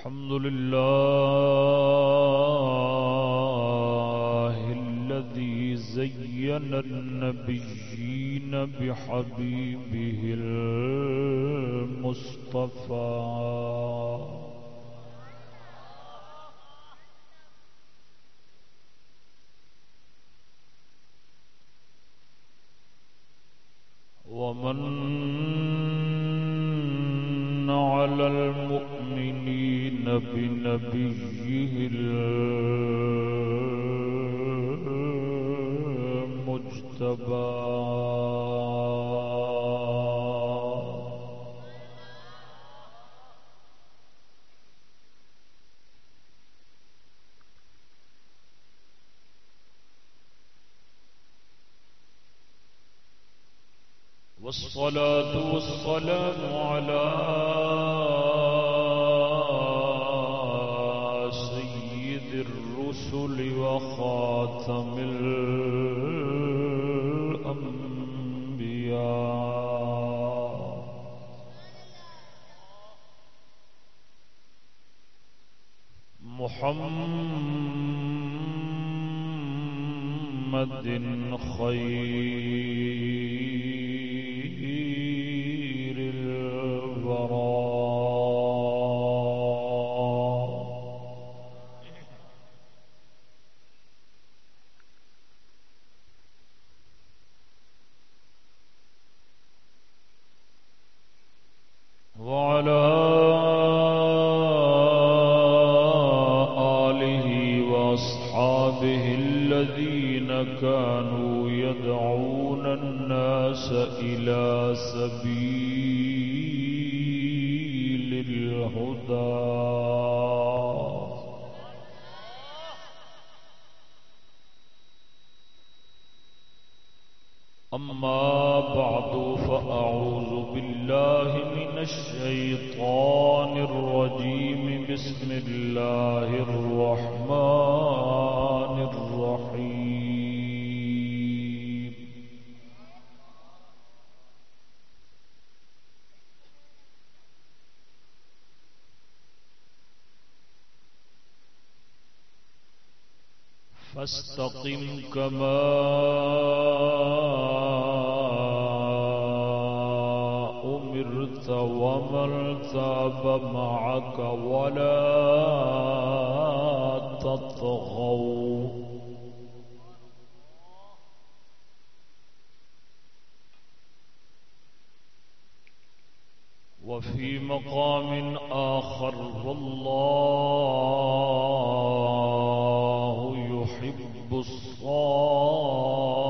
الحمد لله الذي زين النبيين بحبيبه المصطفى. والصلاة والسلام على الرسل وخاتم الأنبياء. محمد خير أما بعد فأعوذ بالله من الشيطان الرجيم. بسم الله الرحمن الرحيم. فاستقم كما تاب معك ولا تطغوا. وفي مقام آخر والله يحب الصابرين.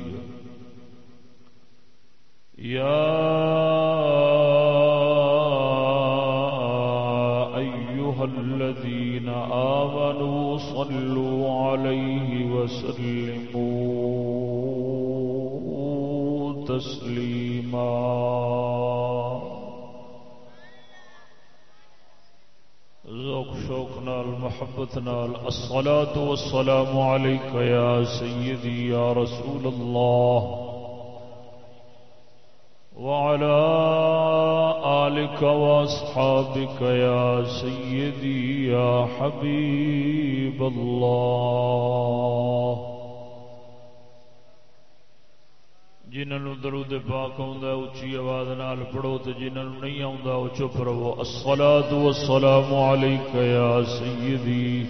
يا أيها الذين آمنوا صلوا عليه وسلموا تسليما. ذوق شوق نال محبت نال الصلاة والسلام عليك يا سيدي يا رسول الله. وعلى آلك وأصحابك يا سيدي يا حبيب الله. جنہوں درود پاک آؤں اچھی آواز نال پڑھو تو جنہوں نہیں آؤں وہ چپ رہو۔ الصلاة والسلام عليك يا سيدي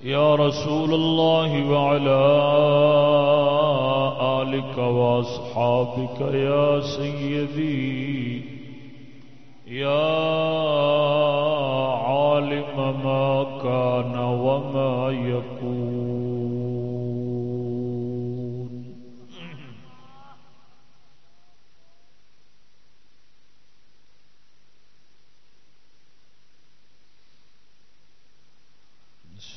يا رسول الله وعلى آلك وأصحابك يا سيدي يا عالم ما كان وما يكون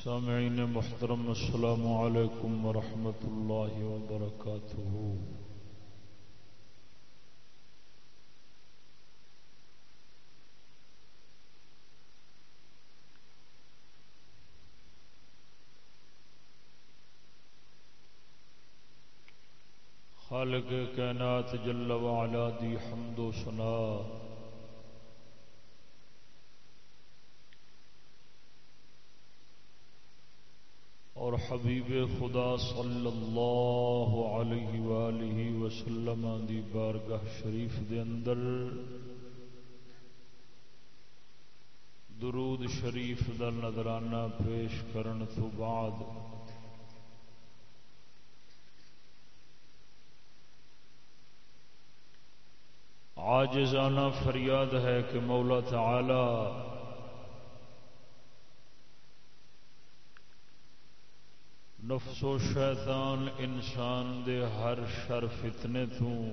سامعین محترم، السلام علیکم ورحمۃ اللہ وبرکاتہ۔ خالق کائنات جل وعلا دی حمد و سنا اور حبیب خدا صلی اللہ علیہ وآلہ وسلم دی بارگاہ شریف دے اندر درود شریف دا نظرانہ پیش کرن تو بعد آجزانہ فریاد ہے کہ مولا تعالی نفس و شیطان انسان دے ہر شر فتنے تو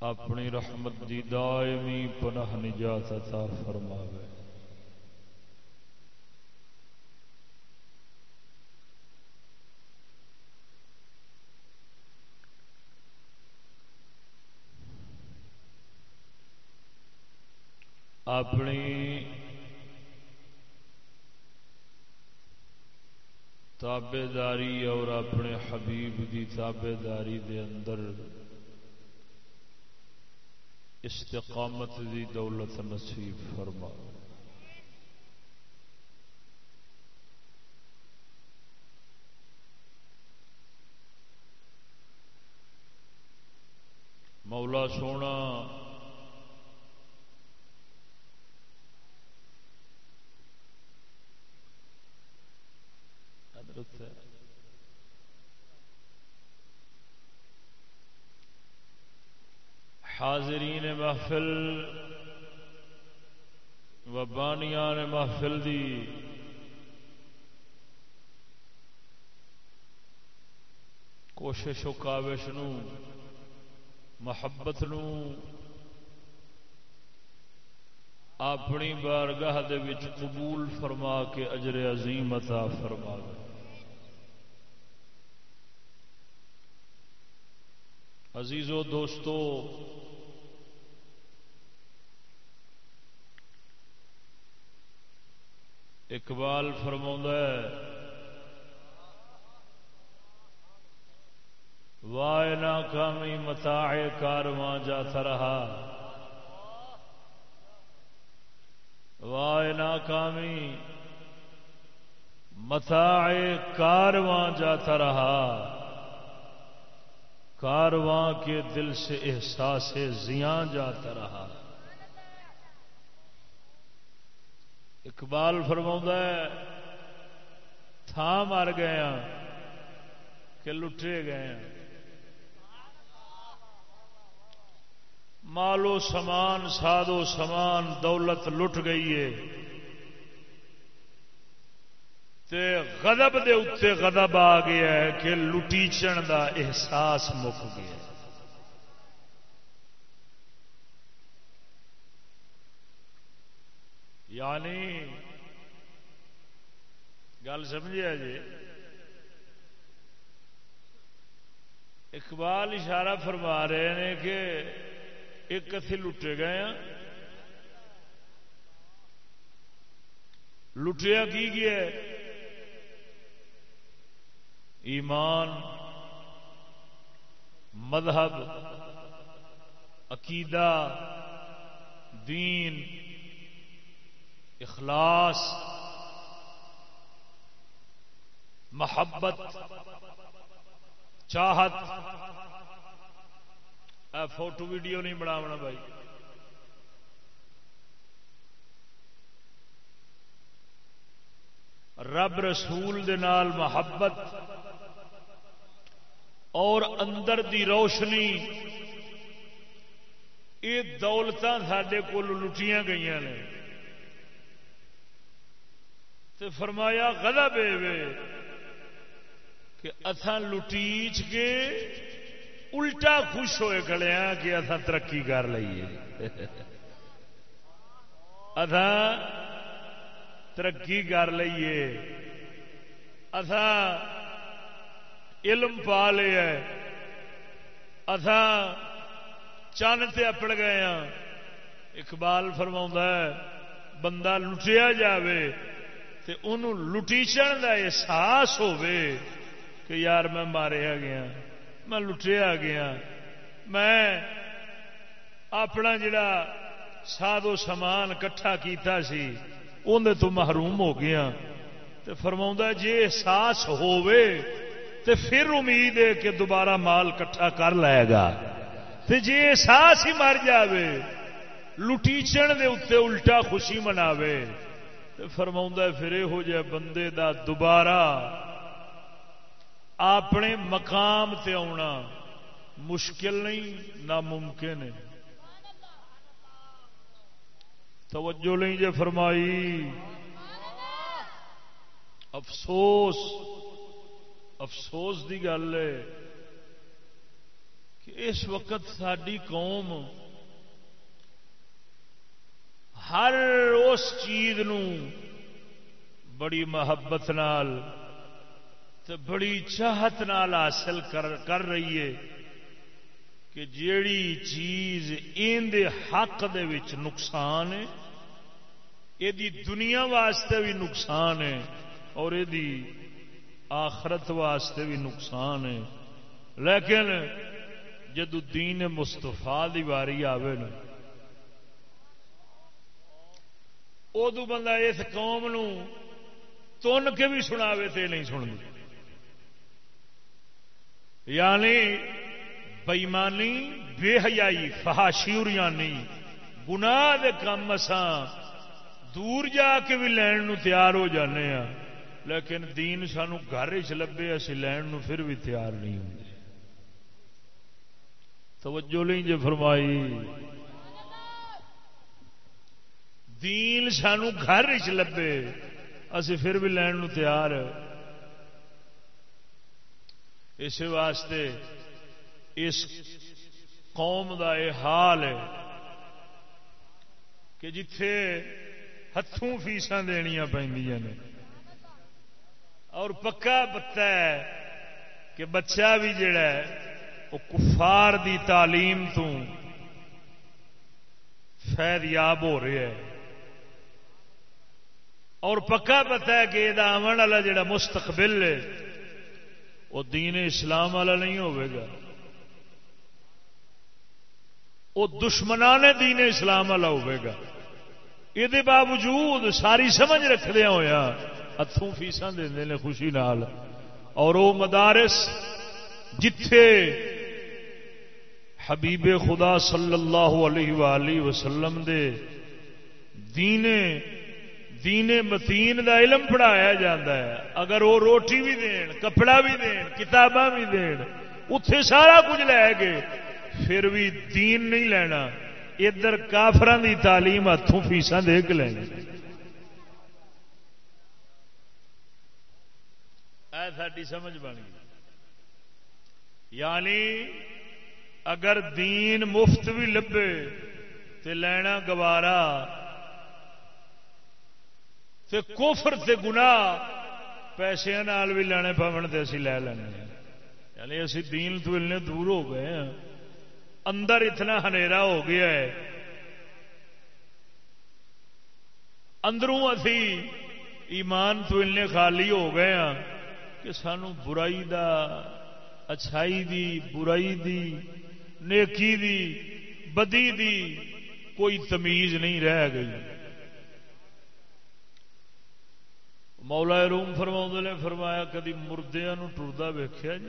اپنی رحمت دی دائمی پناہ نجات عطا فرماوے۔ اپنی تابے داری اور اپنے حبیب کی تابے داری دے اندر استقامت دی دولت نصیب فرما۔ مولا سونا حاضرین محفل و بانیان محفل دی کوشش و کاوش نو، محبت نو اپنی بارگاہ دے وچ قبول فرما کے اجر عظیم عطا فرما عزیزو، دوستو، اقبال فرما وائے ناکامی متاع کارواں جاتا رہا۔ وائے ناکامی متاع کارواں جاتا رہا۔ کارواں کے دل سے احساس زیاں جاتا رہا۔ اقبال فرما تھا مر گئے ہاں کہ لٹے گئے ہاں۔ مالو سمان سادو سمان دولت لٹ گئی ہے۔ تے غضب دے اتنے غضب آ گیا ہے کہ لٹیچن دا احساس مک گیا ہے۔ یعنی گل سمجھا جی؟ اقبال اشارہ فرما رہے ہیں کہ ایک کتھی لٹے گئے ہیں۔ لٹیا کی گیا ایمان، مذہب، عقیدہ، دین، اخلاص، محبت، چاہت۔ اے فوٹو ویڈیو نہیں بناونا بھائی۔ رب رسول دے نال محبت اور اندر دی روشنی یہ دولت سڈے کو لٹیاں گئی نے۔ تو فرمایا گلا بے وے کہ اتھا لٹیچ کے الٹا خوش ہوئے کھڑے ہیں کہ اتھا ترقی کر لیے اتھا ترقی کر لیے اتھا علم پا لیا اتھا چن تے اپڑ گئے ہاں۔ اقبال فرما ہے، بندہ لٹیا جاوے تے انہوں لٹیچن کا احساس ہوے کہ یار میں ماریا گیا، میں لٹیا گیا۔ میں اپنا جڑا سادو سامان کٹھا کیتا سی اندر تو محروم ہو گیا۔ تو فرما جی احساس ہووے تے پھر امید ہے کہ دوبارہ مال کٹھا کر لے گا۔ تے جی احساس ہی مر جاوے، لٹیچن دے اتنے الٹا خوشی مناوے۔ تے فرما پھر یہ جہ بندے دا دوبارہ اپنے مقام تے آنا مشکل نہیں، ناممکن ہے۔ توجہ نہیں جے فرمائی۔ افسوس۔ افسوس دی گل ہے کہ اس وقت ساری قوم ہر اس چیز نو بڑی محبت نال بڑی چاہت نال حاصل کر کر رہی ہے کہ جیڑی چیز ان دے حق دے وچ نقصان ہے یہ دنیا واسطے بھی نقصان ہے اور یہ آخرت واسطے بھی نقصان ہے۔ لیکن جدو دین مستفا دی واری آئے نا ادو بندہ اس قوم نو تن کے بھی سناوے تے نہیں سن یعنی بےمانی بے حیائی فہاشی اریانی گناہ دے کام اساں دور جا کے بھی لین نو تیار ہو جانے ہاں۔ لیکن دین سانو گھر چ لبے، اسی لین نو پھر بھی تیار نہیں ہوں توجہ نہیں جی فرمائی۔ دین سانو گھر چ لبے، اسی پھر بھی لین نو تیار۔ اس واسطے اس قوم دا یہ حال ہے کہ جتھے ہاتھوں فیساں دنیا پہ اور پکا پتا ہے کہ بچہ بھی جڑا ہے، وہ کفار دی تعلیم تو فید یاب ہو رہا ہے۔ اور پکا پتا ہے کہ یہ آمن والا جڑا مستقبل ہے، وہ دین اسلام والا نہیں ہوگا وہ دشمنان دین اسلام والا ہوگا یہ باوجود ساری سمجھ رکھدیا ہوا ہاتھوں فیساں دے خوشی نال۔ اور وہ مدارس جتھے حبیب خدا صلی اللہ علیہ وآلہ وسلم دے دینے دینے متین دا علم پڑھایا جاتا ہے۔ اگر وہ روٹی بھی دین، کپڑا بھی دین، کتاباں بھی دین اتے سارا کچھ لے گئے، پھر بھی دین نہیں لینا۔ ادھر کافران دی تعلیم ہاتھوں فیساں دے کے لینی لیں ساری سمجھ بن گئی۔ یعنی اگر دین مفت بھی لبے تو لینا گوارا تے کوفر تے گناہ پیسے نال بھی لینے پون تے اسی لے لینے۔ یعنی اسی دین تو دور ہو گئے ہیں۔ اندر اتنا ہنیرا ہو گیا ہے۔ اندروں اسی ایمان تو ان خالی ہو گئے ہاں کہ سانو برائی دا، اچھائی دی، برائی دی، نیکی دی، بدی دی کوئی تمیز نہیں رہ گئی۔ مولا روم فرما نے فرمایا، کدی مردیا ٹرتا ویخیا جی؟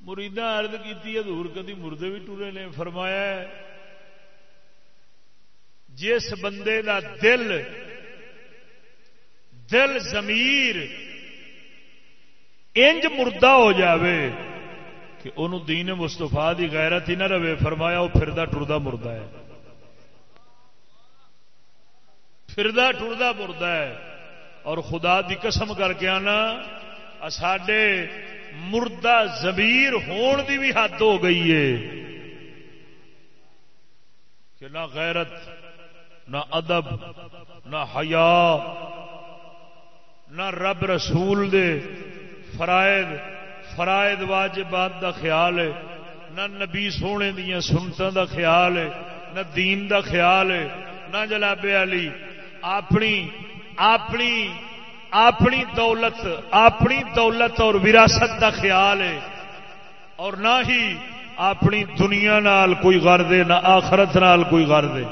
مریدا ارد کی ادور کدی مردے بھی ٹورے نے؟ فرمایا، جس بندے دا دل دل زمیر انج مردہ ہو جاوے کہ انہوں دین مستفا دی غیرت ہی نہ رہے، فرمایا وہ پھردا ٹردا مردہ ہے۔ پھردا ٹردا مردہ ہے۔ اور خدا دی قسم کر کے آنا ساڈے مردہ زمیر ہون دی بھی حد ہو گئی ہے۔ کہ نہ غیرت، نہ ادب، نہ حیا نہ رب رسول دے فرائد فرائد واجبات دا خیال ہے، نہ نبی سونے دیا سنتوں دا خیال ہے، نہ دین دا خیال ہے، نہ جناب علی، اپنی اپنی اپنی دولت اپنی دولت اور وراثت دا خیال ہے۔ اور نہ ہی اپنی دنیا نال کوئی غر دے نہ آخرت نال کوئی غر دے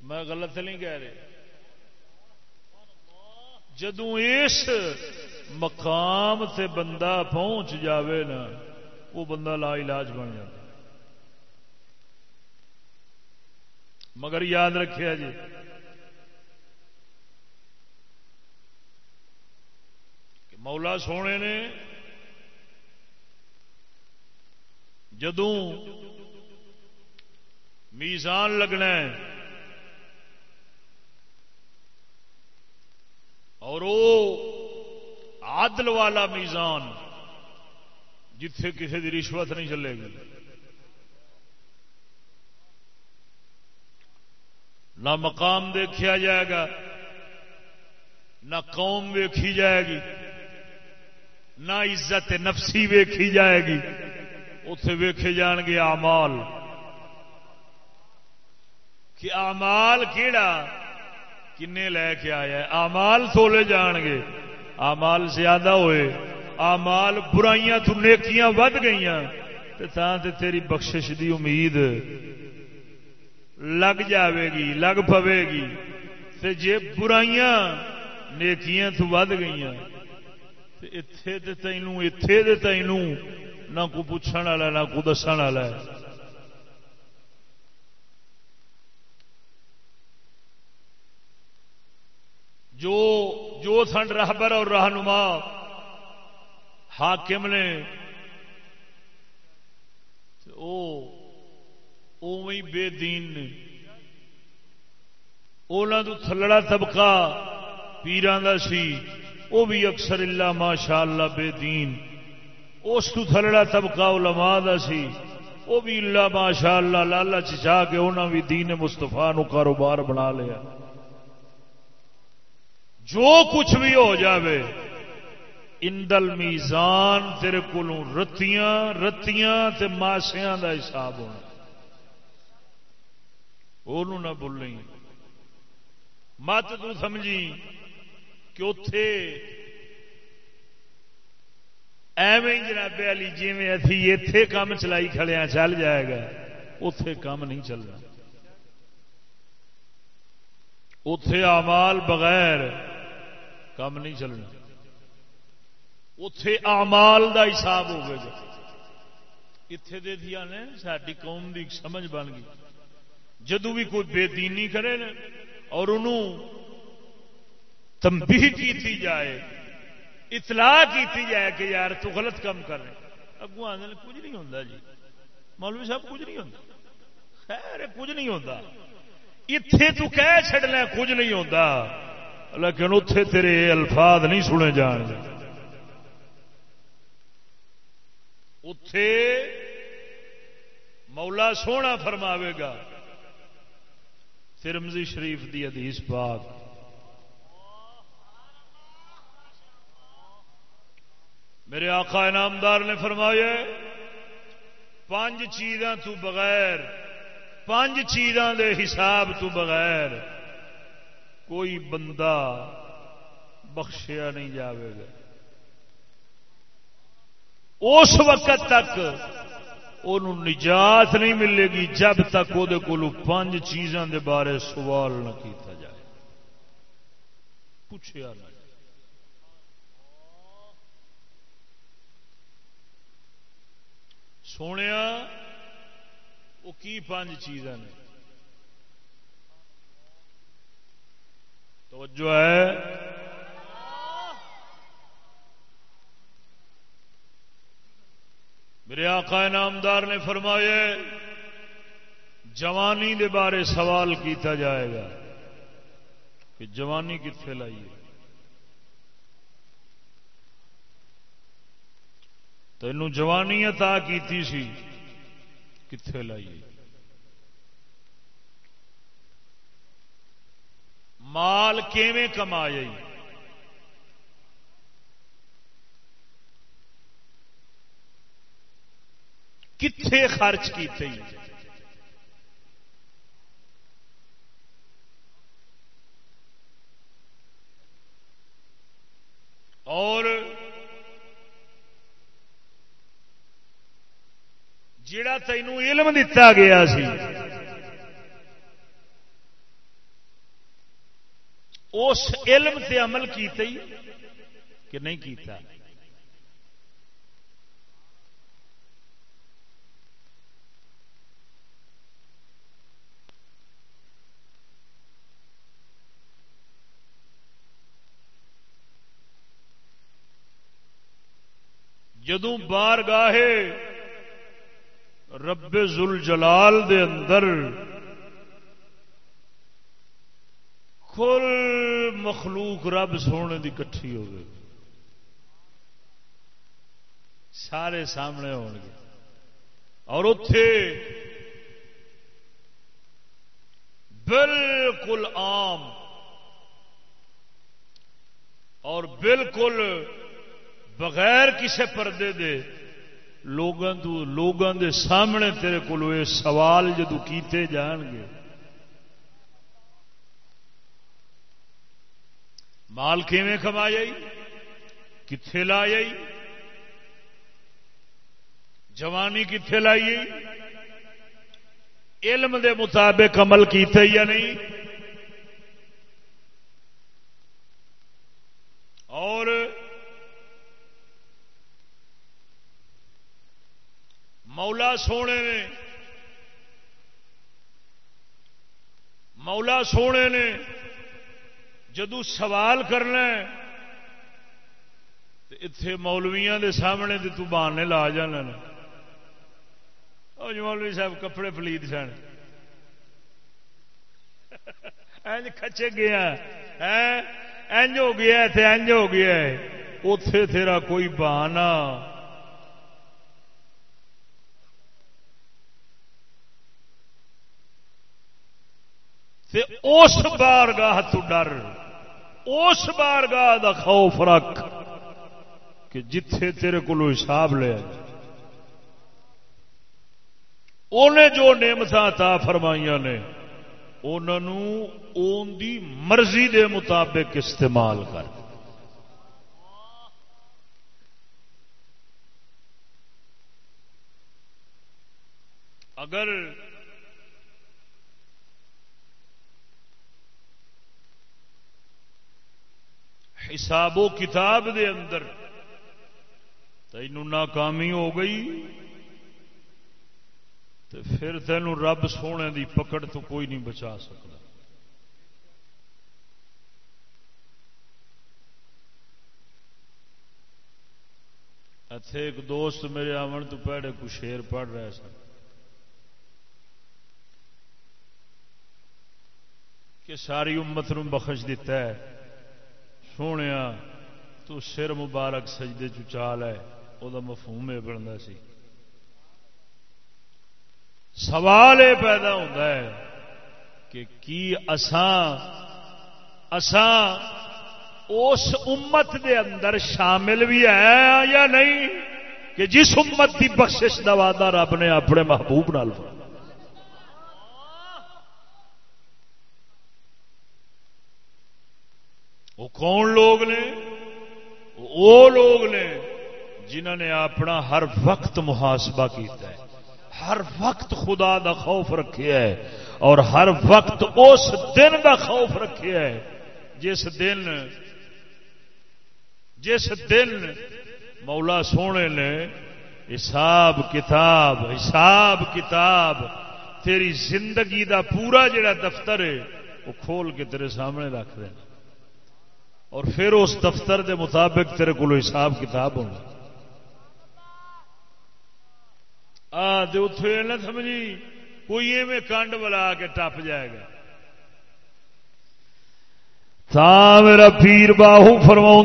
میں غلط نہیں کہہ رہے۔ جدو اس مقام سے بندہ پہنچ جاوے نا، وہ بندہ لا علاج بن جائے مگر یاد رکھے جی کہ مولا سونے نے جدوں میزان لگنا ہے اور وہ عدل والا میزان جتھے کسی کی رشوت نہیں چلے گی۔ نہ مقام دیکھا جائے گا، نہ قوم ویکھی جائے گی، نہ عزت نفسی ویکھی جائے گی۔ اتے ویکھے جان گے آمال کہ آمال کیڑا؟ کنے لے کے آیا آمال تولے جان گے آمال زیادہ ہوئے آمال برائیاں تو نیکیاں ود گئی تے تیری بخشش دی امید لگ جاوے گی لگ پوے گی تے جے برائیاں نیکیاں تو ود گئی اتے تینوں اتے تینوں نہ کو پوچھنے والا نہ کو دس والا جو جو سن رہبر اور رہنما، حاکم نے بے دین نے۔ تو تھلڑا طبقہ پیران کا سی وہ بھی اکثر اللہ ماشاء اللہ بے دین۔ اس تو تھلڑا طبقہ علماء دا سی وہ بھی اللہ ماشاء اللہ لالا چچا کے انہوں بھی دین مستفا نو کاروبار بنا لیا۔ جو کچھ بھی ہو جاوے، اندل میزان تیرے کو رتیاں رتیاں تے ماسیاں دا حساب ہونا۔ وہ نہ بولیں مت تو سمجھی کہ اتے ایویں جناب علی جی میں اتھی اتے کام چلائی کھڑے چل جائے گا۔ اتے کام نہیں چلنا اتے آمال بغیر کام نہیں چلنا۔ اتے آمال دا حساب ہوگا جی۔ اتے دے دیا نے ساری قوم کی سمجھ بن گئی۔ جدو بھی کوئی بے دینی کرے نا، اور انہوں تمبی کی جائے، اطلاع کی جائے کہ یار تو غلط کام کر رہے اگو آدھے کچھ نہیں ہوتا جی۔ مولوی صاحب، کچھ نہیں ہوتا خیر کچھ نہیں ہوتا اتے تو کہہ چڑنا کچھ نہیں ہوتا لیکن اتے تیرے الفاظ نہیں سنے جان گے۔ اتے مولا سونا فرماوے گا۔ ترمزی شریف دی حدیث پاک۔ میرے آقا انعامدار نے فرمایا پانچ چیزاں تو بغیر، پانچ چیزاں دے حساب تو بغیر کوئی بندہ بخشیا نہیں جاوے گا۔ اس وقت تک وہ نجات نہیں ملے گی جب تک وہ پانچ چیزوں دے بارے سوال نہ کیتا جائے۔ پوچھا نہ سونے وہ کی پانچ چیزاں نے؟ توجہ ہے۔ میرے آقا نامدار نے فرمایا، جوانی دے بارے سوال کیتا جائے گا کہ جوانی کتنے لائیے تینوں جوانی عطا کیتی سی کتنے لائیے مال کیویں کمایا کتھے خرچ کیتے؟ اور جڑا تینوں علم دتا گیا سی اس علم سے عمل کیتے ہی کہ نہیں کیتا؟ جدوں بار گاہے رب زل جلال دے اندر کل مخلوق رب سونے دی کٹھی ہو گئی سارے سامنے ہو گے۔ اور اتے بالکل عام اور بالکل بغیر کسی پردے دے لوگوں لوگوں دے سامنے تیرے کو سوال جدو کیتے جان گے۔ مال کھے کما جائی کتنے جوانی کتنے لائی علم دے مطابق عمل کیتے یا نہیں؟ اور مولا سونے نے، مولا سونے نے جدو سوال کرنا اتے مولویا کے سامنے تو بہانے لا جانا جی مولوی صاحب کپڑے پلیت سن۔ اج کچے گیا۔ ہاں، اج ہو گیا اج ہو گیا اتے تیرا کوئی بہانا تے اس بار گاہ تو ڈر۔ اس بار گاہ خوف رکھ کہ جتھے تیرے کو حساب لیا انہیں جو نعمت تا فرمائیاں نے انہوں دی مرضی دے مطابق استعمال کر۔ اگر حساب و کتاب دے اندر تینوں ناکامی ہو گئی تو پھر تینوں رب سونے دی پکڑ تو کوئی نہیں بچا سکتا۔ اتے ایک دوست میرے آمن تو پہلے کو شیر پڑھ رہے سن۔ کہ ساری امت نو بخش دیتا ہے۔ سونے تو سر مبارک سجدے چال ہے وہ مفہوم یہ بنتا سی۔ سوال یہ پیدا ہوتا ہے کہ کی اساں اساں اس امت دے اندر شامل بھی ہے یا نہیں؟ کہ جس امت کی بخشش کا وعدہ رب نے اپنے محبوب نال وہ کون لوگ نے؟ وہ لوگ نے جنہ نے اپنا ہر وقت محاسبہ کیتا ہے۔ ہر وقت خدا دا خوف رکھے ہے اور ہر وقت اس دن دا خوف رکھے ہے جس دن جس دن مولا سونے نے حساب کتاب حساب کتاب تیری زندگی دا پورا جڑا دفتر ہے، وہ کھول کے تیرے سامنے رکھ دینا۔ اور پھر اس دفتر دے مطابق تیرے کو حساب کتاب ہونا نہ سمجھی، کوئی ایویں کنڈ بلا کے ٹپ جائے گا۔ تا میرا پیر باہو فرما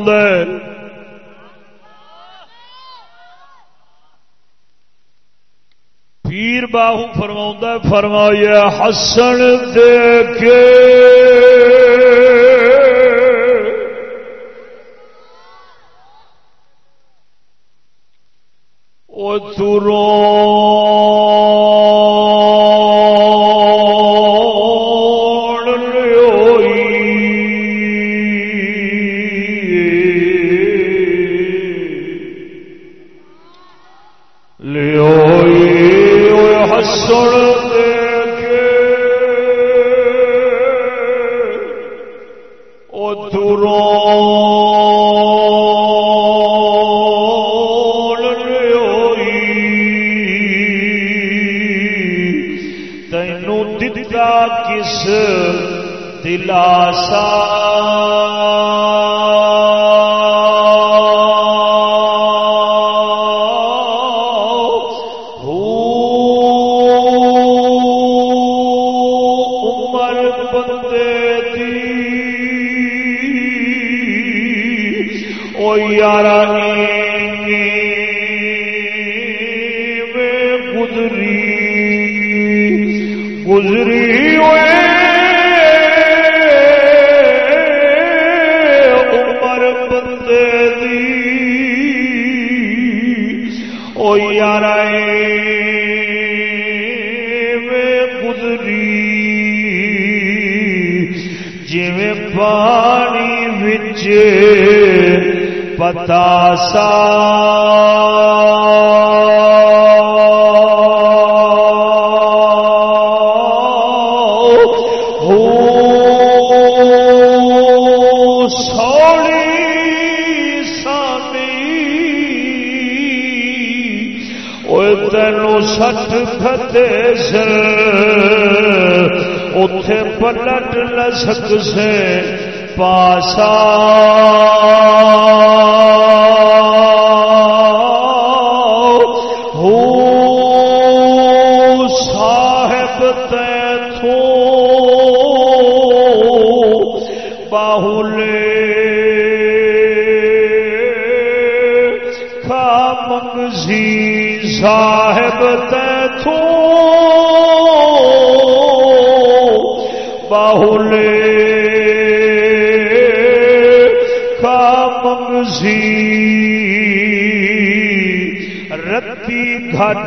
پیر باہو فرما فرمایا حسن دے کے پتا سا۔ سٹ کھتے سر اتے پلٹ نہ سک سے پاسا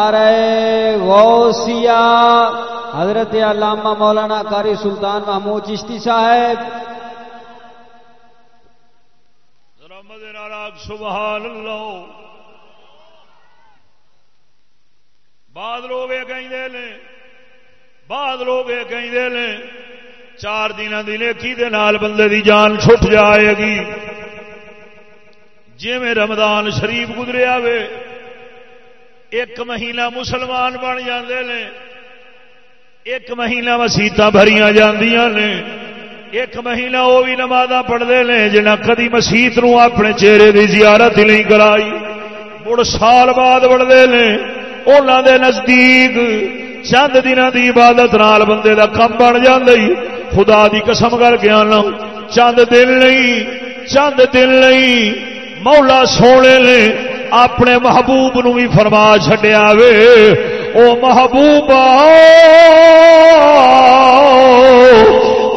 نعرہ غوثیہ، حضرت علامہ مولانا قاری سلطان محمود چشتی صاحب۔ سبحان اللہ۔ بعد لوگ یہ کہیں لے بعد لوگ یہ کہیں لے چار دن کی نیکی دے نال بندے دی جان چھٹ جائے گی۔ جی میں رمضان شریف گزریا وے ایک مہینہ مسلمان بن جاندے نے، ایک مہینہ مسیت بھری نے، ایک مہینہ وہ بھی نماز پڑھتے ہیں جنہیں کدی مسیت نو اپنے چہرے کی زیارت ہی نہیں کرائی۔ مڑ سال بعد پڑھتے ہیں انہوں دے نزدیک چند دن کی عبادت نال بندے کا کم بن جی خدا دی قسم کر کے آنا، چند دن نہیں، چند دن نہیں، مولا سونے نے اپنے محبوب نو بھی فرما چڈیا وے۔ او محبوبا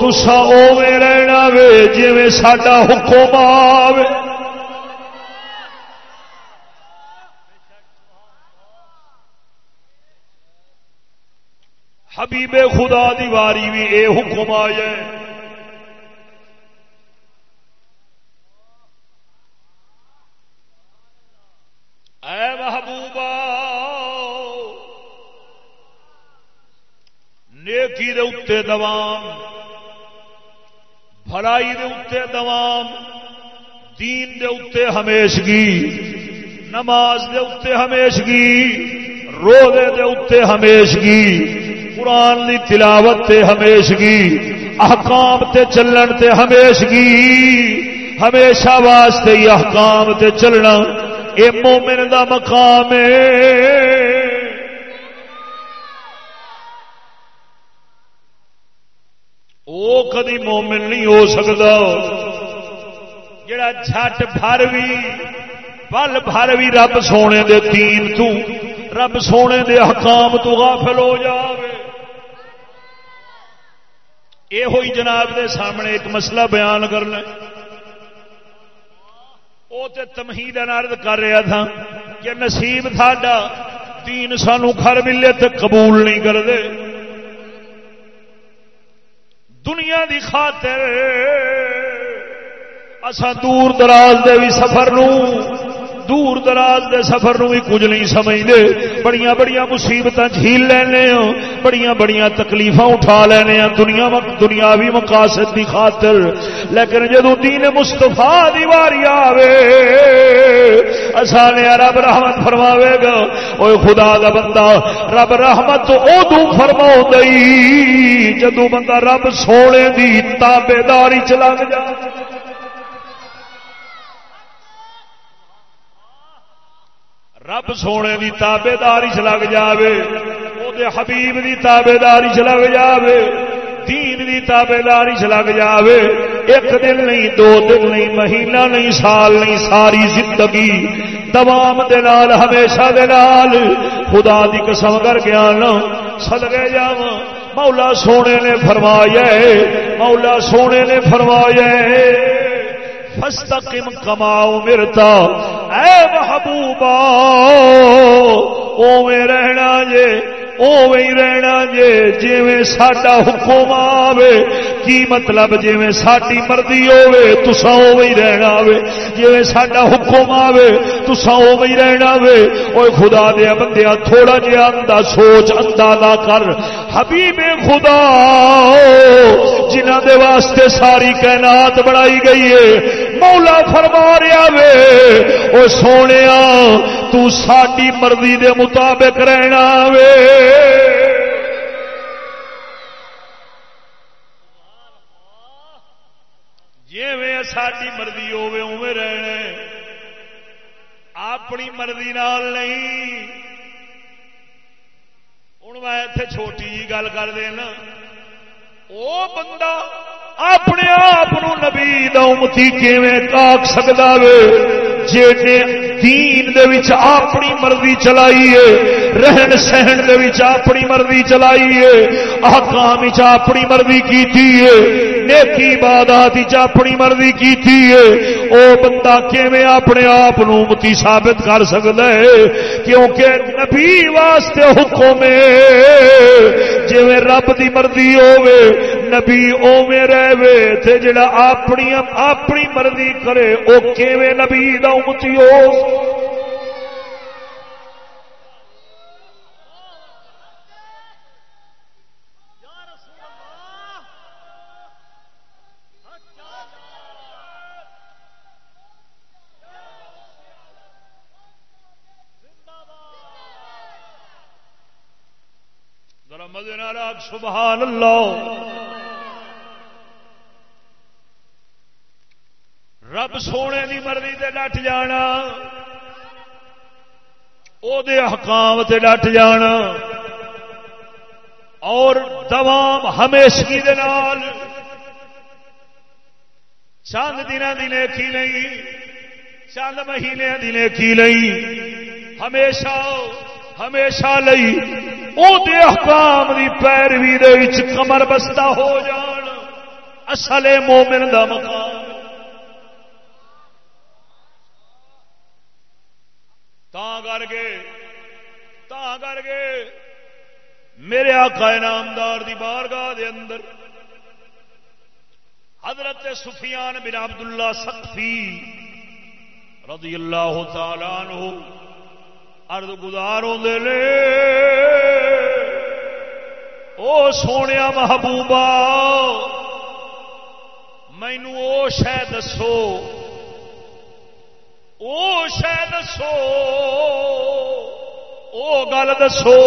تسا اوے رہنا وے جی ساڈا حکم آوے۔ حبیب خدا دی واری بھی اے حکم آ جائے اے محبوبہ نیکی دے اتے دوام، بھلائی دے اتے دوام، دین دے اتے ہمیشگی، نماز دے اتے ہمیشگی، روزے دے اتے ہمیشگی، قرآن دی تلاوت تے ہمیشگی، احکام تے چلن تے ہمیشگی، ہمیشہ واسطے احکام تے چلنا۔ اے مومن دا مقام ہے۔ وہ کدی مومن نہیں ہو سکتا جڑا جٹ بھر بھی پل بھر بھی رب سونے دے تین تو، رب سونے دے حکام تو غافل ہو جاوے۔ یہ ہوئی جناب دے سامنے ایک مسئلہ بیان کرنا۔ وہ تو تمہید عرض کر رہا تھا کہ نصیب تھا دین سانو گھر ملے تو قبول نہیں کرتے دنیا دی خاطر اسا دور دراز دے بھی سفر نو دور دراز دے سفر نو بھی کچھ نہیں سمجھتے بڑی بڑی مصیبت جھیل لینے ہاں، بڑی بڑی تکلیف اٹھا لینے ہاں۔ دنیا دنیاوی مقاصد دی خاطر۔ لیکن جدو دین مستفا دی واری آوے اسانے رب رحمت فرماوے گا اوے خدا دا بندہ، رب رحمت ادو فرما دئی جدو بندہ رب سونے دی تابے داری چلا جا۔ رب سونے کی تابے داری چ لگ جائے وہ حبیب کی تابے داری چ لگ جائے دین کی تابے داری چ لگ جائے ایک دن نہیں، دو دن نہیں، مہینہ نہیں، سال نہیں، ساری زندگی تمام دال ہمیشہ دال خدا کی قسم کر گیا نا سدگے جا مولا سونے نے فرمایا مولا سونے نے فرمایا فستقم کماؤ مرتا اے محبوبا اوے رہنا جے اوے رہنا جے جی ساڈا حکم آوے، کی مطلب جی ساری مرضی ہوے تسا اوے رہنا وے۔ جی ساڈا حکم آوے تسا اوے رہنا وے۔ اوے خدا دیا بندیا تھوڑا جہا اندہ سوچ اندازہ کر۔ حبیب خدا جنہ دے واسطے ساری کائنات بنائی گئی ہے، مولا فرما رہا وے۔ او سونے تو ساری مرضی دے مطابق رہنا وے۔ جی ساری مرضی ہوے اوے اپنی مرضی نال نہیں۔ ہوں میں اتنے چھوٹی جی گل کر دینا۔ وہ بندہ اپنے آپ نبی دمتی کاک سکتا وے؟ جی دین دے وچ اپنی مرضی چلائی ہے، رہن سہن دے وچ اپنی مرضی چلائی ہے، احکام وچ اپنی مرضی کیتی ہے، نیکی عبادات وچ اپنی مرضی کیتی ہے۔ او بندہ کیویں اپنے آپ متی ثابت کر سکدا ہے؟ کیونکہ نبی واسطے حکم ہے۔ جویں رب دی مرضی ہوے نبی اوویں رہے تے جڑا اپنی اپنی مرضی کرے، او کیویں نبی دا امتی ہو سبحان اللہ رب سونے دی مرضی تے ڈٹ جانا۔ او دے حکام تے ڈٹ جانا۔ اور دوام ہمیشگی دے نال۔ چند دن دی نیکی نہیں، چند مہینے دی نیکی نہیں۔ ہمیشہ ہمیشہ لئی او دے حکام دی پیروی دے وچ کمر بستہ ہو جان۔ اصل مومن دا مقام۔ کر کے کر کے میرے آقا نامدار دی بارگاہ دے اندر حضرت سفیان بن عبد اللہ رضی اللہ تعالی عنہ ارد گزار ہوتے او سونے محبوبہ مینو او شہ دسو۔ او شہ دسو، او گل دسو،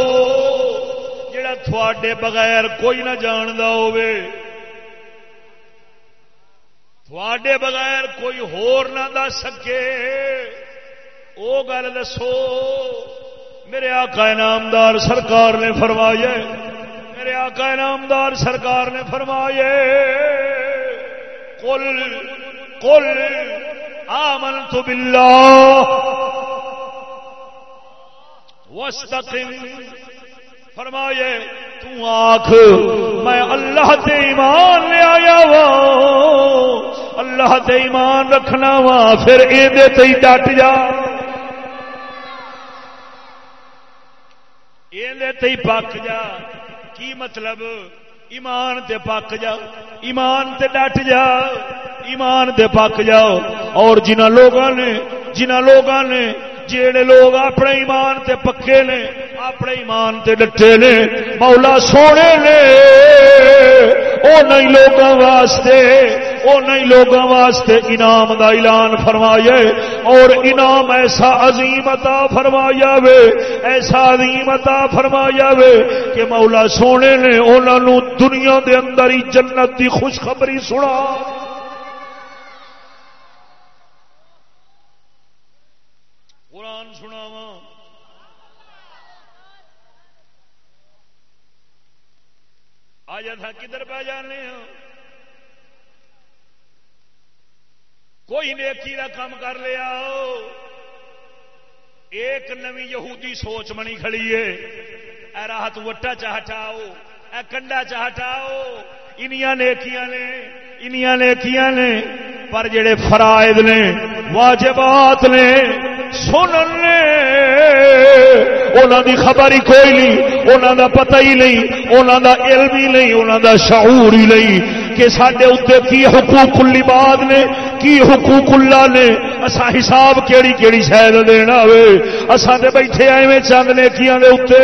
جڑا تھوڑے بغیر کوئی نہ جانتا ہوے تھوڑے بغیر کوئی ہور نہ دس سکے۔ او گل دسو، میرے آقا نامدار سرکار نے فرمایا میرے آقا نامدار سرکار نے فرمایا کل کل آمنت باللہ وستقم فرمائے، تو آخ میں اللہ تے ایمان لے آیا وا اللہ تے ایمان رکھنا وا پھر یہ ڈٹ جا۔ یہ پک جا۔ کی مطلب؟ ایمان تے پک جا، ایمان تے ڈٹ جا۔ ایمان تے پک جاؤ۔ اور جنہ لوگوں نے جنہ لوگوں نے جڑے لوگ اپنے ایمان تے پکے نے، اپنے ایمان تے ڈٹے نے، مولا سونے نے، او نہیں لوگوں واسطے او نہیں لوگوں واسطے انعام دا اعلان فرمایا اور انعام ایسا عظیم عطا فرمایا وے، ایسا عظیم عطا فرمایا وے کہ مولا سونے نے انہاں دنیا دے اندر ہی جنت دی خوشخبری سنا۔ آج تھا کدھر پہ جانے ہو؟ کوئی نیکی کا کام کر لیا ایک نوی یہودی سوچ بنی کھڑی ہے، اے راہت وٹا چاہٹاؤ اے کنڈا چاہٹاؤ انیاں نیکیاں نے انیاں نیکیاں نے؟ پر جڑے فرائض نے، واجبات نے، سنن نے انہوں دی خبر ہی کوئی نہیں انہوں دا پتہ ہی نہیں انہوں دا علم ہی نہیں انہوں دا شعور ہی نہیں کہ سڈے اتنے کی حقوق الباد نے، کی حقوق اللہ نے اسا حساب کیڑی کیڑی شاید دینا وے اسا تے بیٹھے ایویں چند نیکیاں دے اوتے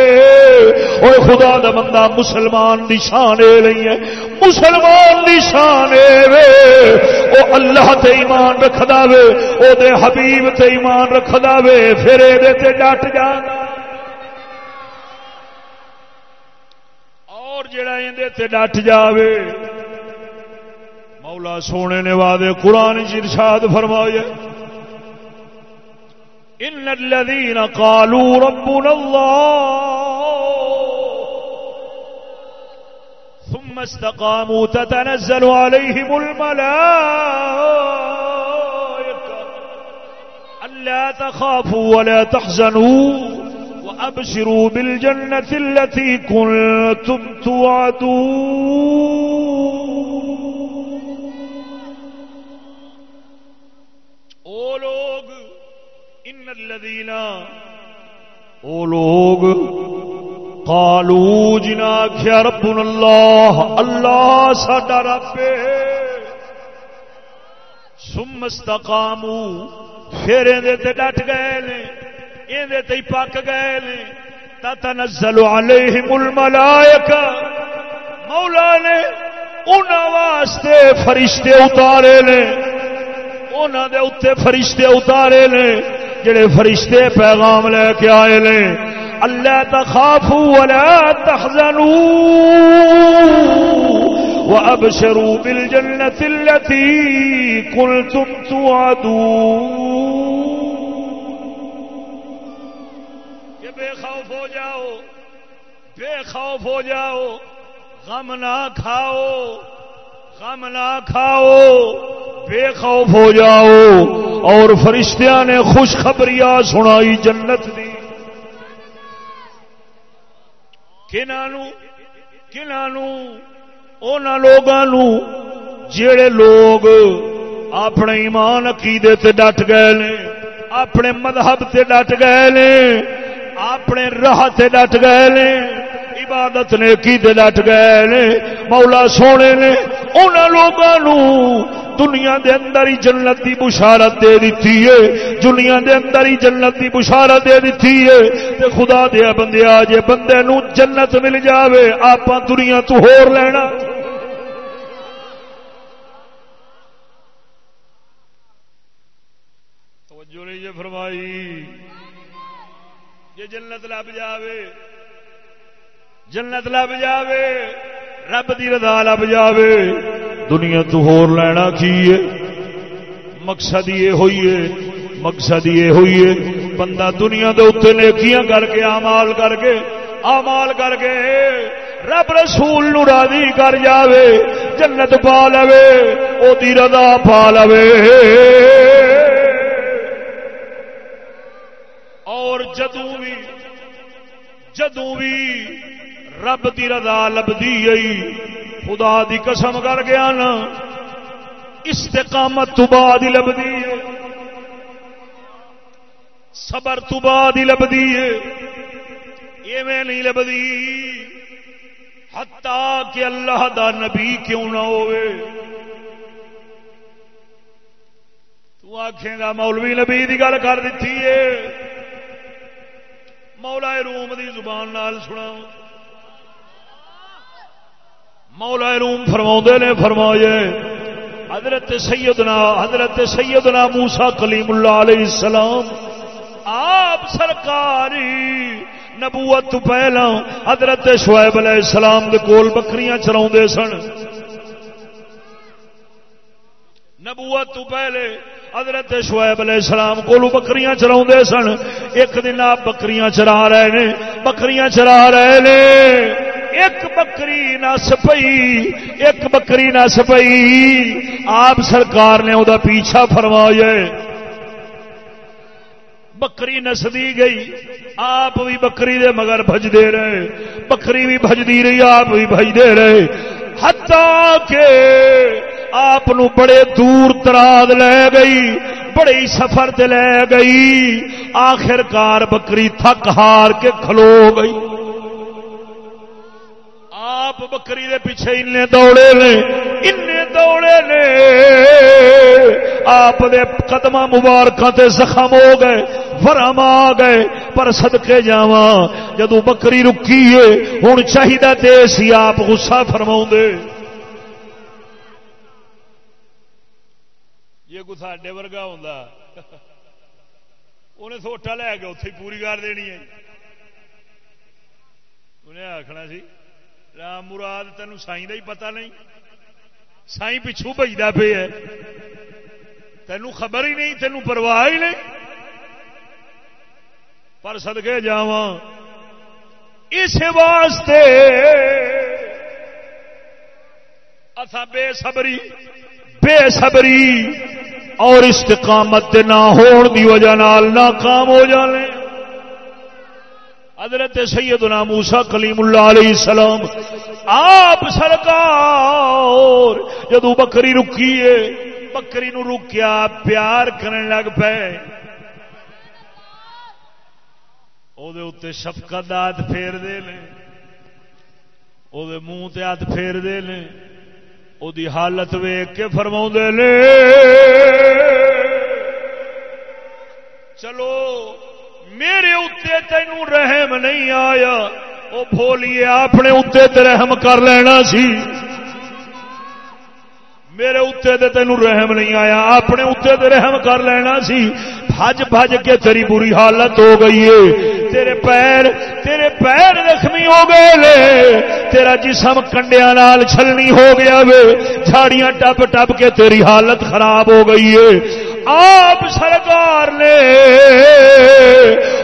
اوے خدا دا بندہ مسلمان دی شان اے نہیں ہے۔ مسلمان دی شان اے وے او اللہ تے ایمان رکھدا وے او دے حبیب تے ایمان رکھدا وے پھر اے دے تے ڈٹ جاندا اور جڑا اندے تے ڈٹ جاوے، مولا سونے نے وعدے قرآن ارشاد فرمائے۔ ان الذين قالوا ربنا الله ثم استقاموا تتنزل عليهم الملائكة. ألا تخافوا ولا تحزنوا وأبشروا بالجنة التي كنتم توعدون. او لوگ، ان الذین او لوگ قالو جنا کیا ربنا اللہ اللہ ساڈا رب ثم استقاموا، پھر دے تے ڈٹ گئے نے، ایندے تے پک گئے نے۔ تتنزل علیہم الملائکہ۔ مولا نے انہاں واسطے فرشتے اتارے نے۔ انہوں دے اتنے فرشتے اتارے نے، جڑے فرشتے پیغام لے کے آئے نے۔ اللہ تخافوا ولا تحزنوا وابشروا بالجنة التي كنتم توعدون. کہ بے خوف ہو جاؤ بے خوف ہو جاؤ، غم نہ کھاؤ، غم نہ کھاؤ بے خوف ہو جاؤ اور فرشتیاں نے خوشخبریاں سنائی جنت دی۔ کنانو جڑے لوگ اپنے ایمان عقیدے تے ڈٹ گئے نے اپنے مذہب تے ڈٹ گئے نے اپنے راہ تے ڈٹ گئے نے عبادت نے کی ڈٹ گئے نے مولا سونے نے انہوں لوگوں دنیا دے اندر ہی جنت دی بشارت دے دیتی ہے۔ دنیا دے اندر ہی جنت دی بشارت دے دیتی ہے۔ تے خدا دیا بندے آ جے بندے نو جنت مل جاوے۔ آپ دنیا تو ہور لینا توجہ نہیں جے فرمائی۔ یہ جنت لب جاوے۔ جنت لب جاوے۔ رب دی رضا لب جاوے۔ دنیا تو ہور لینا کی ہے؟ مقصد یہ ہوئی ہے، مقصد یہ ہوئی ہے، بندہ دنیا دے اتنے نیکیاں کر کے آمال کر کے آمال کر کے، رب رسول نو راضی کر جاوے، جنت پا لو او دی رضا پا لو اور جدو بھی جدو بھی رب دی رضا لبدی گئی خدا دی قسم کر گیا نا استقامت تو بعد ہی لبدی ہے۔ صبر تو بعد ہی لبدی ہے۔ ایویں نہیں لبدی حتا کہ اللہ دا نبی کیوں نہ ہوئے۔ تو آخیں گا مولوی نبی دی گل کر دیتی ہے۔ مولا روم دی زبان نال سنا۔ مولا روم فرما نے فرمایا حضرت سیدنا حضرت سیدنا موسا کلیم اللہ علیہ السلام، آپ سرکاری نبوت تو پہلا حضرت شعیب علیہ السلام دے کول بکریاں چلا سن۔ نبوت تو پہلے حضرت شعیب علیہ السلام کو بکریاں چلا سن۔ ایک دن آپ بکریاں چرا رہے نے، بکریاں چرا رہے نے۔ ایک بکری نس پئی ایک بکری نس پئی آپ سرکار نے وہ پیچھا فرمایا۔ بکری نسدی گئی، آپ بھی بکری دے مگر بجتے رہے۔ بکری بھی بجتی رہی، آپ بھی بجتے رہے۔ ہتا کے آپ بڑے دور تراد لے گئی بڑے سفر تے لے گئی۔ آخر کار بکری تھک ہار کے کھلو گئی۔ آپ بکری دے پیچھے ان دوڑے نے ان دوڑے نے۔ آپ دے قدم مبارک تے زخم ہو گئے فرم آ گئے۔ پر سدکے جا جدو بکری رکی ہے ہوں چاہیے تے سی آپ غصہ فرما یہ کو ساڈے ورگا ہوں انہیں سوٹا لے کے اتے پوری کر دینی ہے۔ انہیں آخنا سی رام مراد تین سائی کا ہی پتا نہیں سائی پچھو بجتا پہ ہے تینوں خبر ہی نہیں تینوں پرواہ ہی نہیں پر سدکے جا اس واسطے اصا بے صبری بے صبری اور استقامت نہ ہون دی وجہ نال ناکام ہو جانے حضرت سیدنا موسا کلیم اللہ علیہ السلام، آپ سرکار، جدو بکری رکی ہے، بکری نو رکیا، پیار کرنے لگ پے۔ وہ شفقت ہاتھ پھیر دے لے۔ وہ منہ ہاتھ پھیر دے لے۔ وہ حالت ویگ کے فرما لے۔ چلو۔ میرے اتنے تینوں رحم نہیں آیا۔ وہ بولیے اپنے اتنے رحم کر لینا سی۔ میرے اتنے تینوں رحم نہیں آیا، اپنے اتنے رحم کر لینا سی۔ بج بج کے تیری بری حالت ہو گئی ہے۔ تیرے پیر تیرے پیر زخمی ہو گئے لے تیرا جسم کنڈیا نال چھلنی ہو گیا وے۔ جھاڑیاں ٹپ ٹپ کے تیری حالت خراب ہو گئی ہے۔ آپ سرکار نے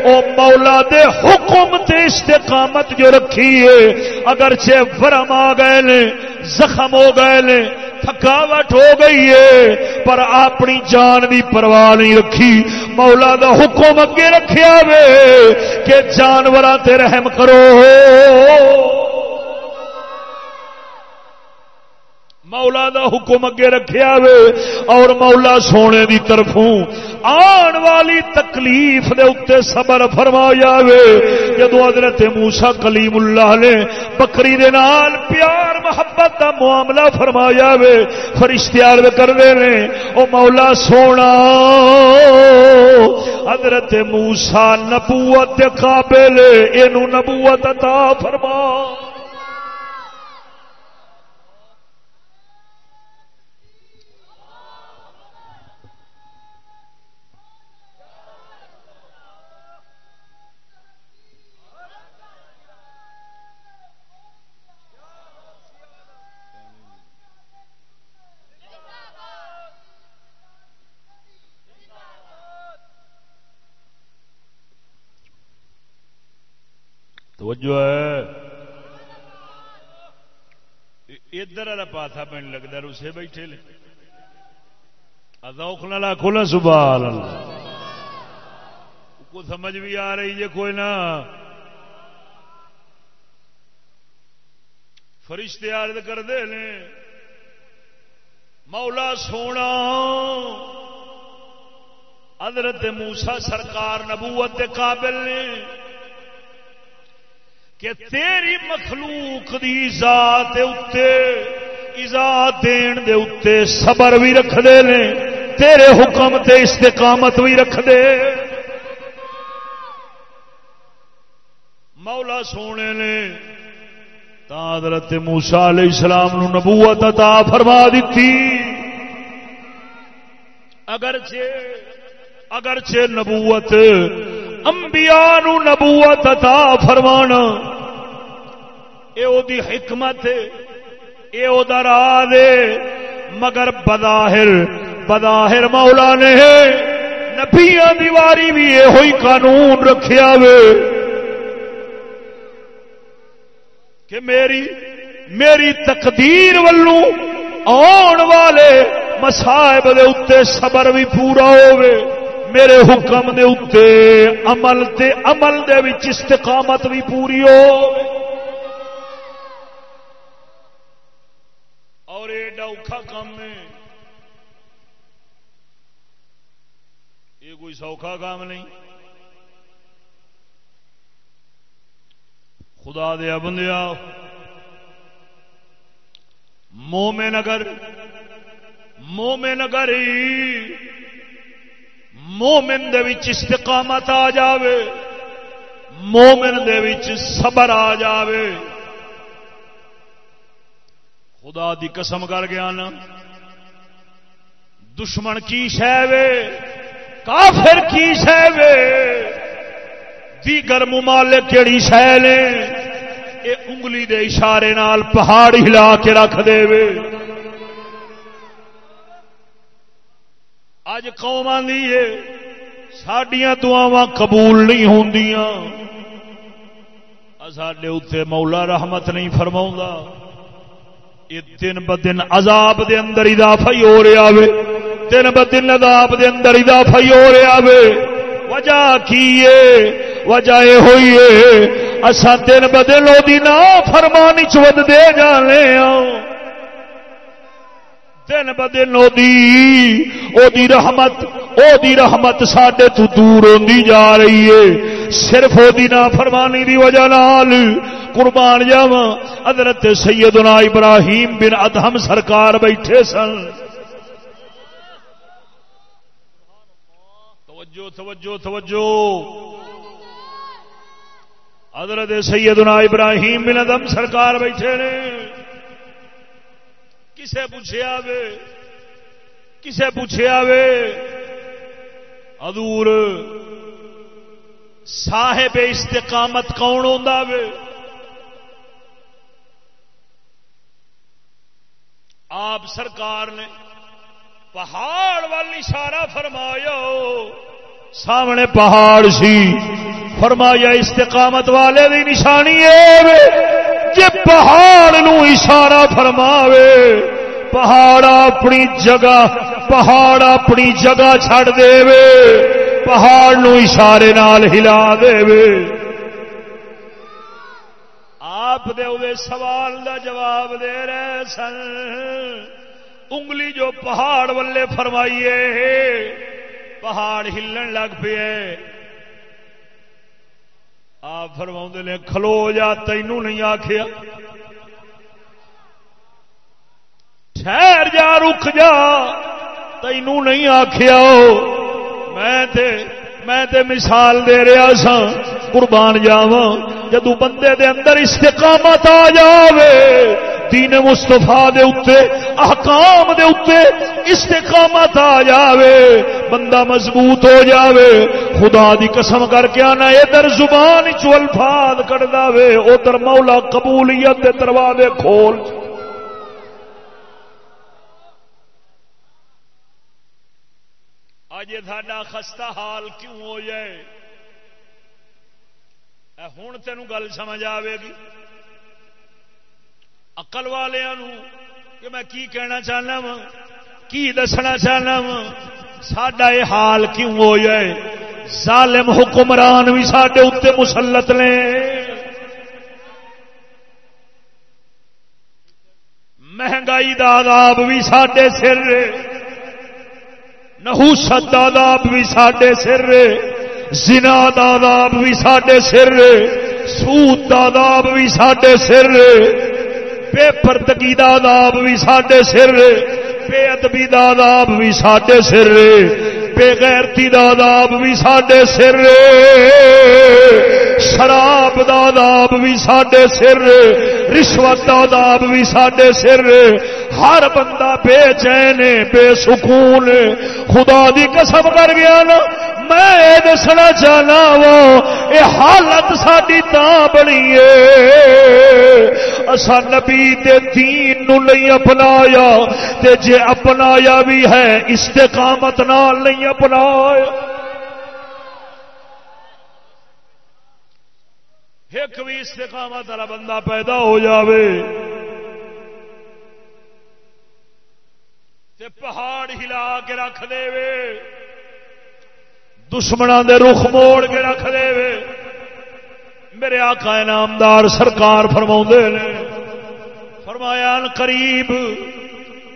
او مولا دے حکم تے استقامت جو رکھی ہے، اگرچہ ورم آ گئے نے، زخم ہو گئے نے، تھکاوٹ ہو گئی ہے، پر اپنی جان بھی پرواہ نہیں رکھی۔ مولا دا حکم اگے رکھیا وے کہ جانور رحم کرو۔ مولا دا حکم اگے رکھیا وے، اور مولا سونے دی طرفوں آن والی تکلیف دے اتے صبر فرمایا وے۔ جدو حضرت موسا کلیم اللہ نے بکری دے نال پیار، محبت دا معاملہ فرمایا وے فرشتیار وے کر دے نے، او مولا سونا، حضرت موسا نبوت قابل، اینو نبوت عطا فرما۔ توجہ ہے۔ ادھر والا پاسا پہ لگتا روسے بیٹھے لے۔ ادوکھ نالا کھولا سبحان اللہ۔ کو سمجھ بھی آ رہی ہے کوئی نہ۔ فرشتے عرض کرتے ہیں مولا سونا، حضرت موسا سرکار نبوت کے قابل نے۔ کہ تیری مخلوق دی ذات اتے ایزا دین دے اتے صبر بھی رکھ دے نے، تیرے حکم تے استقامت بھی رکھ دے مولا سونے نے حضرت موسا علیہ السلام نو نبوت عطا فرما دیتی اگرچہ اگرچہ نبوت انبیاء نو نبوت عطا فرمانا۔ اے او دی حکمت اے او دا راز راہ مگر بظاہر بظاہر مولا نے نبیاں دیواری بھی یہ ہوئی قانون رکھیا وے۔ کہ میری میری تقدیر ولو آن والے مسائب دے اتے صبر بھی پورا ہوئے میرے حکم دے اتے عمل دے عمل دے وچ استقامت بھی پوری ہو۔ اور ایڈا اوکھا کام ہے۔ یہ کوئی سوکھا کام نہیں۔ خدا دیا بندیا مومن اگر مومن اگر مومن دے وچ استقامت آ جاوے، مومن دے وچ صبر آ جاوے۔ خدا دی قسم کر گیا نا، دشمن کی شہ وے؟ کافر کی شہ وے؟ دیگر ممالک کہڑی شہ نے یہ انگلی دے اشارے نال پہاڑ ہلا کے رکھ دے وے۔ اج قوم آدھی ہے سڈیا دعوا قبول نہیں ہوں سڈے اتنے مولا رحمت نہیں فرما یہ دن ب دن عذاب دے اندر اضافہ ہی ہو رہا وے۔ دن ب دن عذاب دے اندر اضافہ ہی ہو رہا وے۔ وجہ کی وجہ یہ ہوئی ہے۔ اصا دن بدل وہ فرمانی چود دے جانے ہوں دن بدن دی رحمت او دی رحمت سڈے تو دور ہوتی جا رہی ہے صرف وہ نا فرمانی دی وجہ نال قربان جاوا حضرت سیدنا ابراہیم بن ادہم سرکار بیٹھے سن توجہ توجہ توجہ حضرت سیدنا ابراہیم بن ادم سرکار بیٹھے نے کسے پوچھے وے کسے پوچھے وے ادور صاحب استقامت کون ہوتا وے؟ آپ سرکار نے پہاڑ والی اشارہ فرمایا، سامنے پہاڑ سی، فرمایا استقامت والے دی نشانی جی پہاڑ نو اشارہ فرماوے، پہاڑ اپنی جگہ، پہاڑ اپنی جگہ چھڑ دے وے پہاڑ نو اشارے نال ہلا دے وے آپ دے سوال دا جواب دے رہے سن۔ انگلی جو پہاڑ والے فرمائیے، پہاڑ ہلن لگ پے آپ فرما نے، کھلو جا، تینوں نہیں آخیا ٹھہر جا، رک جا، تینوں نہیں آخیا میں تے میں تے مثال دے رہا سا، قربان جاوا جدو بندے دے اندر استقامت آ جاوے، دین مستفا دے اتے احکام دے اتے استقامت آ جاوے، بندہ مضبوط ہو جاوے، خدا دی قسم کر کے آنا، ادھر زبان چو الفاظ کر دے ادھر مولا قبولیت دے دروازے کھول۔ اج ساڈا خستہ حال کیوں ہو جائے؟ ہوں تین گل سمجھ آئے گی۔ اقل والوں کہ میں کی کہنا چاہنا وا کی دسنا چاہنا وا سڈا یہ حال کیوں ہو جائے؟ ظالم حکمران بھی سڈے اتنے مسلط نے۔ مہنگائی کا عذاب بھی سڈے سر نحوست کا عذاب بھی سڈے سر زنا کا عذاب بھی سڈے سر سوت کا عذاب بھی سڈے سر بے پردگی کا عذاب بھی سڈے سر بے ادبی کا عذاب بھی سڈے سر بے غیرتی کا عذاب بھی سڈے سر شراب دا عذاب بھی سڈے سر، رشوت دا عذاب بھی سڈے سر۔ ہر بندہ بے چین، بے سکون۔ خدا دی قسم کر گیا نا، میں یہ دسنا چاہنا وا، یہ حالت ساری تا بنی اصا نبی دے دین نو نہیں اپنایا، تے جے اپنایا بھی ہے، استقامت نال نہیں اپنایا۔ ایک بھی استقامت والا بندہ پیدا ہو جاوے تے پہاڑ ہلا کے رکھ دے وے دشمنوں دے رخ موڑ کے رکھ دے وے میرے آقا نامدار سرکار فرما نے، فرمایا، ان قریب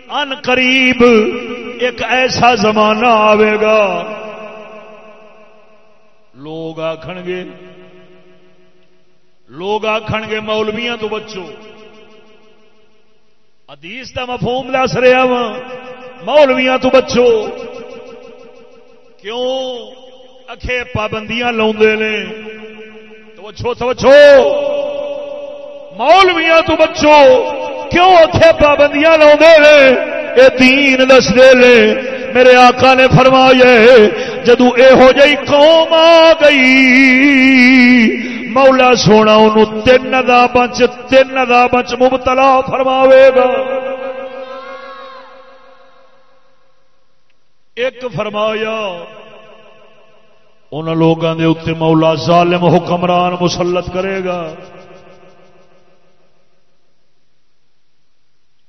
ان قریب ایک ایسا زمانہ آئے گا۔ لوگ آخن گے لوگ آخ گے مولویا تو بچو۔ ادیس کا مفہوم دس رہا وا مولویا تو بچو۔ کیوں؟ اکھے پابندیاں نے۔ تو بچو تو مولویا تو بچو۔ کیوں اکھے پابندیاں نے؟ یہ دین دستے لے میرے آقا نے فرمایا جدو یہ جی قوم آ گئی مولا سونا ان تین دا تین دا مبتلا فرماوے گا۔ ایک فرمایا ان لوگوں کے اتنے مولا ظالم حکمران مسلط کرے گا۔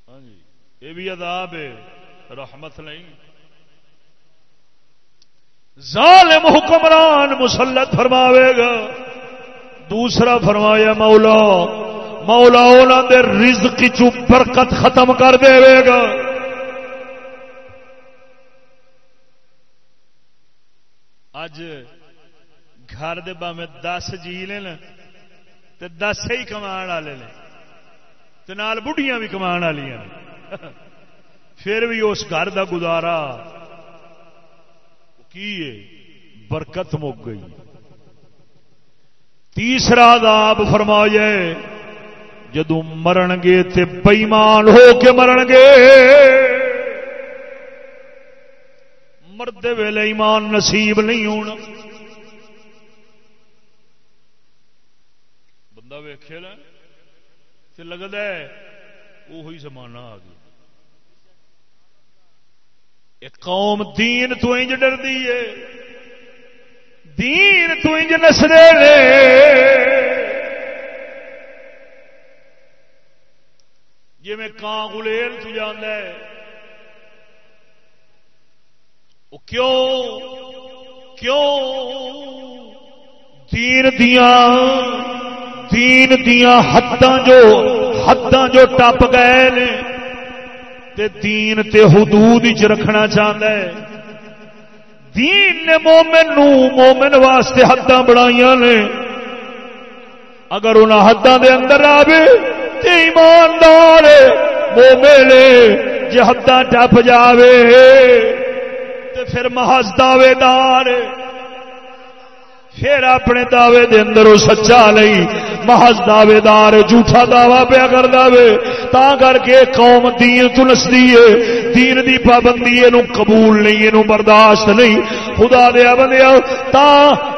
ہاں جی یہ بھی عذاب ہے، رحمت نہیں۔ ظالم حکمران مسلط فرماوے گا۔ دوسرا فرمایا، مولا مولا انہوں دے رزق چو برکت ختم کر دے گا۔ اج گھر دے میں دس جی نے تے دس ہی کما والے نے، تے نال بڑھیاں بھی کما والی پھر بھی اس گھر دا گزارا۔ کی برکت مک گئی۔ تیسرا عذاب فرمایا جدو مرن گے تے بئیمان ہو کے مرن گے مرد ویلے ایمان نصیب نہیں ہونا۔ بندہ ویخے نا لگتا ہے وہی زمانہ آ گیا۔ قوم دین تو انج ڈر ہے۔ دین تو انج نسرے لے۔ جی میں کان گلیل تو جانا ہے وہ کیوں؟ کیوں؟ دین دیا دین دیا حداں جو حداں جو ٹپ گئے نے، تے دین تے حدود چ رکھنا چاہتا ہے دین نے مومن نو مومن واسطے حداں بنائی نے۔ اگر انہاں حداں دے اندر آوے تے ایماندار مومن جے حداں ٹپ جاوے تے پھر محض دعوے دار پھر اپنے دعوے دے اندر وہ سچا نہیں، محض دعوے دار جھوٹا دعوی پیا کر دے تا کر کے قوم دین تو نسدی ہے، دین دی پابندی قبول نہیں یہ برداشت نہیں۔ خدا دیا بندیا تا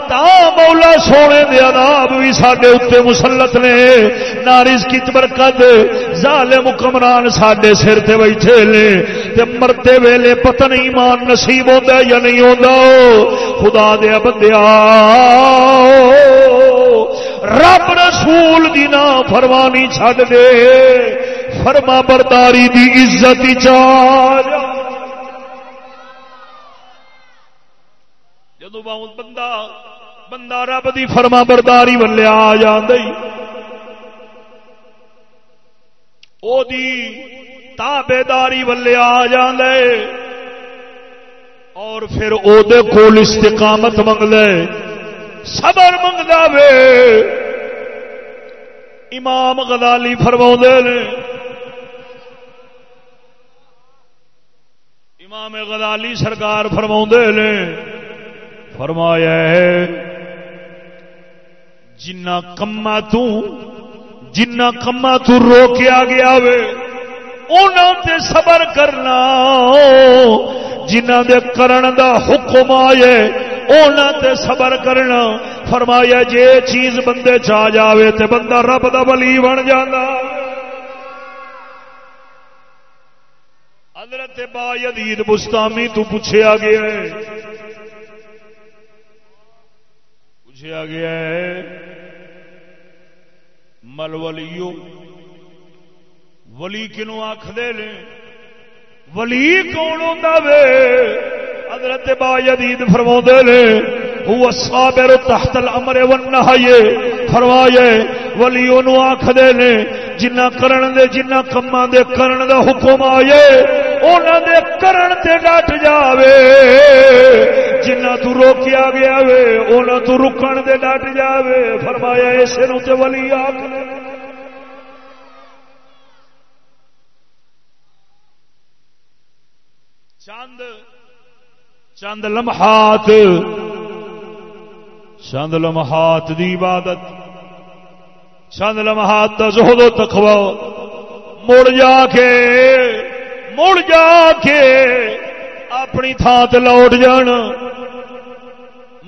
تا مولا سونے دے عذاب بھی سڈے اتنے مسلط نے۔ نارس کی برکت ظالم حکمران سڈے سر تے بیٹھے نے۔ تے مرتے ویلے پتہ نہیں مان نصیب ہوتا یا نہیں ہوتا خدا دیا بندیا رب رسول دی نا فرمانی چھڈ دے۔ فرما برداری دی عزت چار جدو بہت بندہ بندہ رب دی فرما برداری ولے آ جی او دی تابے داری ولے آ جاندے۔ اور پھر او دے کول استقامت منگ لے، صبر منگدا وے امام غزالی فرما نے، امام غزالی سرکار فرما نے فرمایا ہے جنا کما تنا کما روکیا گیا وے تے صبر کرنا۔ جنہ دے کرن دا حکم آئے اونا تے صبر کرنا۔ فرمایا جے چیز بندے چاہ جاوے تے بندہ رب دا ولی بن جانا حضرت با یدید بستامی تو پوچھیا گیا ہے پوچھیا گیا ہے، مل ولیو ولی کنو آخ دے لیں ولی کون ہوتا وے؟ حضرت با یدید فرما نے وہ صابر تحت الامر والنہی فرمائے ولی انہوں آکھ دے نے، جنہ کرن دے، جنہ کما دے کرن دا حکم آئے انہوں دے کرن تے ڈٹ جاوے۔ جنہ تو روکیا گیا وے انہوں تو رکن دے ڈٹ جاوے فرمایا اسے نو تے ولی آکھ چند چند لمحات چند لمحات دی عبادت چند لمحات دا زہد و تقوی مڑ جا کے مڑ جا کے اپنی تھان لوٹ جان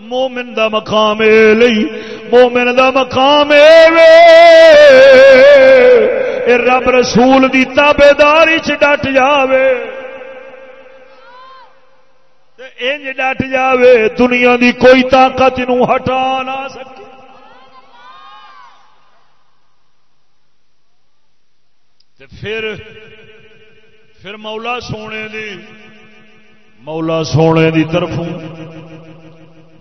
مومن دا مقام لئی مومن دا مقام رب رسول دی تابے داری چ ڈٹ جاوے انج ڈٹ جاوے دنیا دی کوئی طاقت نو ہٹا نہ سکے تے پھر پھر مولا سونے دی مولا سونے دی طرفوں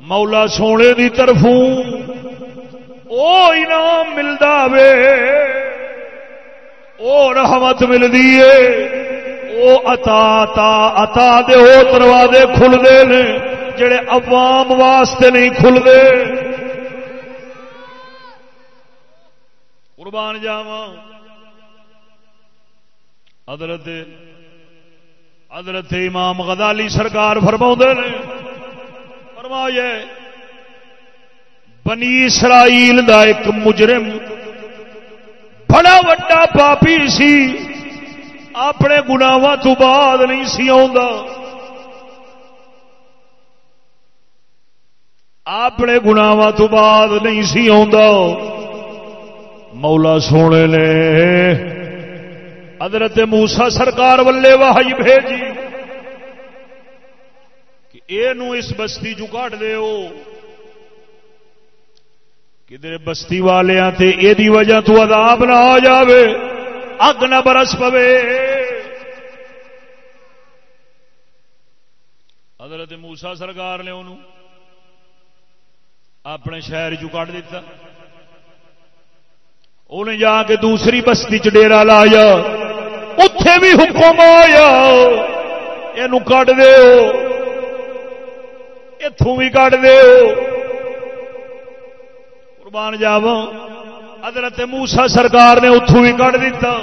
مولا سونے دی طرفوں او انعام ملتا وے او رحمت ملتی ہے وہ اتا تا اتا دے وہ دروازے کھلتے ہیں جڑے عوام واسطے نہیں کھلتے قربان جاوا حضرت حضرت امام غزالی سرکار فرما نے فرمایا بنی اسرائیل دا ایک مجرم بڑا وڈا پاپی سی، اپنے گناواں تو بعد نہیں سی اپنے گناواں تو بعد نہیں سی مولا سونے نے حضرت موسا سرکار ولے واہی بھیجی کہ یہ اس بستی چ کٹ دو کدھر بستی والوں تے یہ وجہ تو عذاب نہ آ جاوے، اگ نہ برس پوے۔ حضرت موسا سرکار نے انہوں اپنے شہر چ کٹ دیتا۔ انہیں جا کے دوسری بستی چ ڈیرا لایا اتے بھی حکم آیا یہ کٹ اتوں بھی کٹ قربان جاو حضرت موسا سرکار نے اتوں بھی کٹ دیتا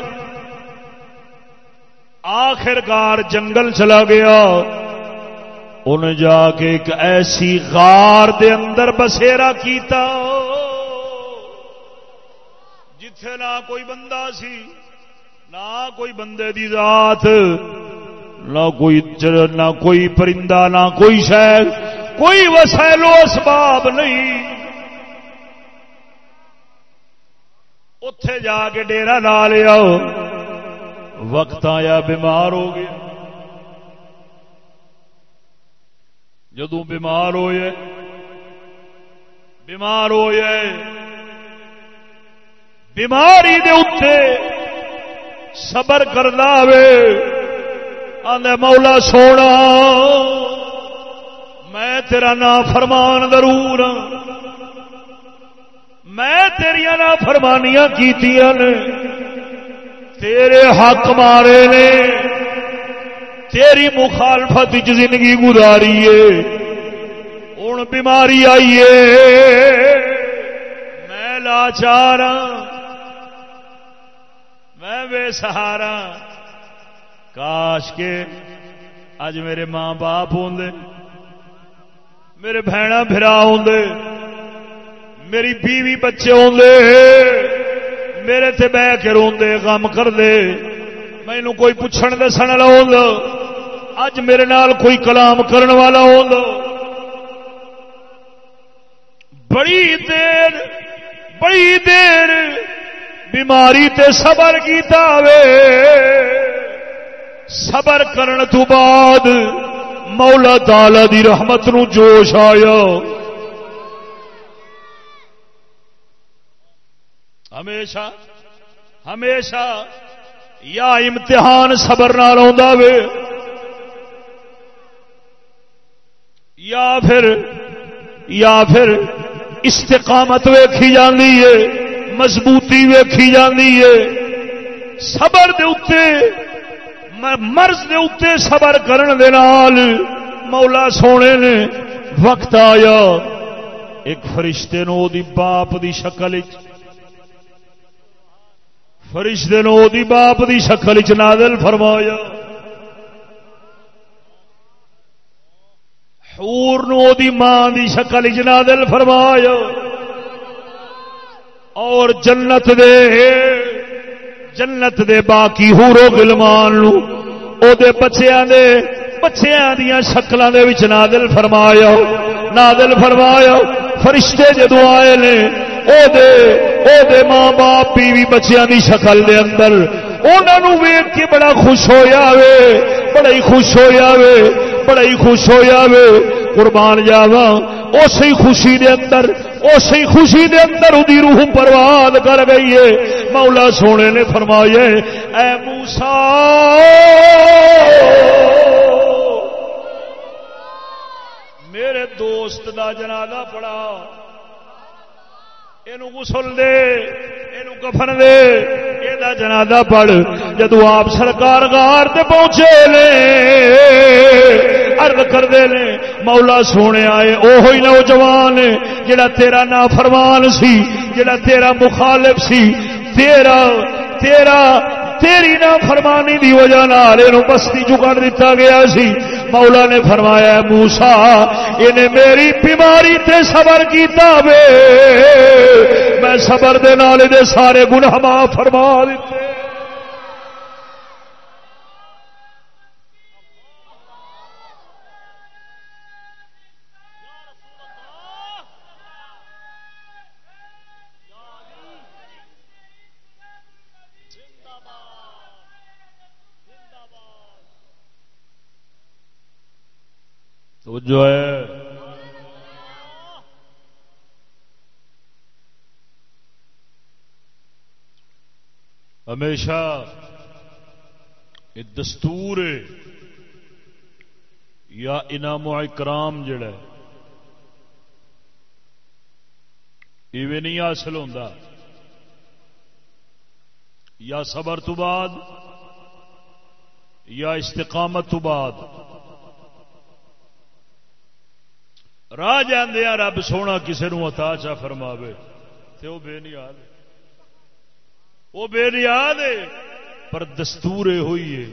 آخرکار جنگل چلا گیا ان جا کے ایک ایسی غار دے اندر بسیرا کیتا جتھے نہ کوئی بندہ سی، نہ کوئی بندے دی ذات، نہ کوئی نہ کوئی پرندہ، نہ کوئی شہر، کوئی وسائل و اسباب نہیں۔ اتے جا کے ڈیرا لا لیا، وقت آیا بیمار ہو گیا۔ جدو بیمار ہوئے بیمار ہوئے۔ بیماری دے اتنے صبر کرنا آدھے مولا سونا، میں تیرا نا فرمان ضرور ہاں۔ میں تیریا نا فرمانیاں کی تیرے حق مارے نے۔ تیری مخالفت زندگی گزاری ہے۔ ہوں بیماری آئیے میں لاچار ہاں۔ میں بے سہارا۔ کاش کے اج میرے ماں باپ ہوں میرے بہن برا ہوں میری بیوی بچے ہوں میرے تے بہ کے روندے کام کر دے مینو کوئی پوچھن دسن والا ہوں اج میرے نال کوئی کلام کرن والا ہوں بڑی دیر بڑی دیر بیماری تے صبر کیتا وے۔ صبر کرن تو بعد مولا تعالی دی رحمت نو جوش آیا۔ ہمیشہ ہمیشہ یا امتحان صبر نال آ یا پھر یا پھر استقامت ویکھی جاندی ہے۔ مضبوطی ویکھی جاندی ہے۔ صبر دے اتے مرض دے اتے صبر کرن دے نال مولا سونے نے وقت آیا۔ ایک فرشتے نو دی باپ دی شکل فرشتے نو دی باپ دی شکل چ نادل فرمایا۔ حور نو دی ماں دی شکل چ نادل فرمایا۔ اور جنت دے جنت دے باقی ہورو گلمان او دے بچیاں دے بچیاں دیاں شکلاں دے وچ نازل فرمایا نازل فرمایا، فرشتے جدو آئے نے، او دے او دے ماں باپ بیوی بچیاں دی شکل دے اندر انہوں ویک کے بڑا خوش ہویا وے، بڑا ہی خوش ہویا وے، بڑا ہی خوش ہویا وے، قربان جاوا اسی خوشی دے اندر، اسی خوشی دے اندر دی روح پرواد کر گئی ہے۔ مولا سونے نے فرمایا، اے موسا میرے دوست دا جنازہ پڑا یہ گسل دے یہ کفن دے۔ دا جنازہ پڑھ جدو آپ سرکار گار تے پہنچے نے ارد کرتے ہیں مولا سونے آئے اوہی نوجوان جڑا تیرا نا فرمان سی جڑا تیرا مخالف سی تیرا تیرا تیری نا فرمانی دی وجہ نال بستی چکن دتا گیا سی۔ مولا نے فرمایا موسا انہیں میری بیماری تے صبر کیتا وے۔ میں صبر دے نال دے سارے گناہ معاف فرما دیتے۔ جو ہے ہمیشہ دستور یا انعام و اکرام جڑا ایویں نہیں حاصل ہوتا یا صبر تو بعد یا استقامت تو بعد۔ راہ جاندیا رب سونا کسی نو اتا چا فرماوے۔ تے وہ بے نیاد وہ بے نیاد پر دستور ہوئی ہے۔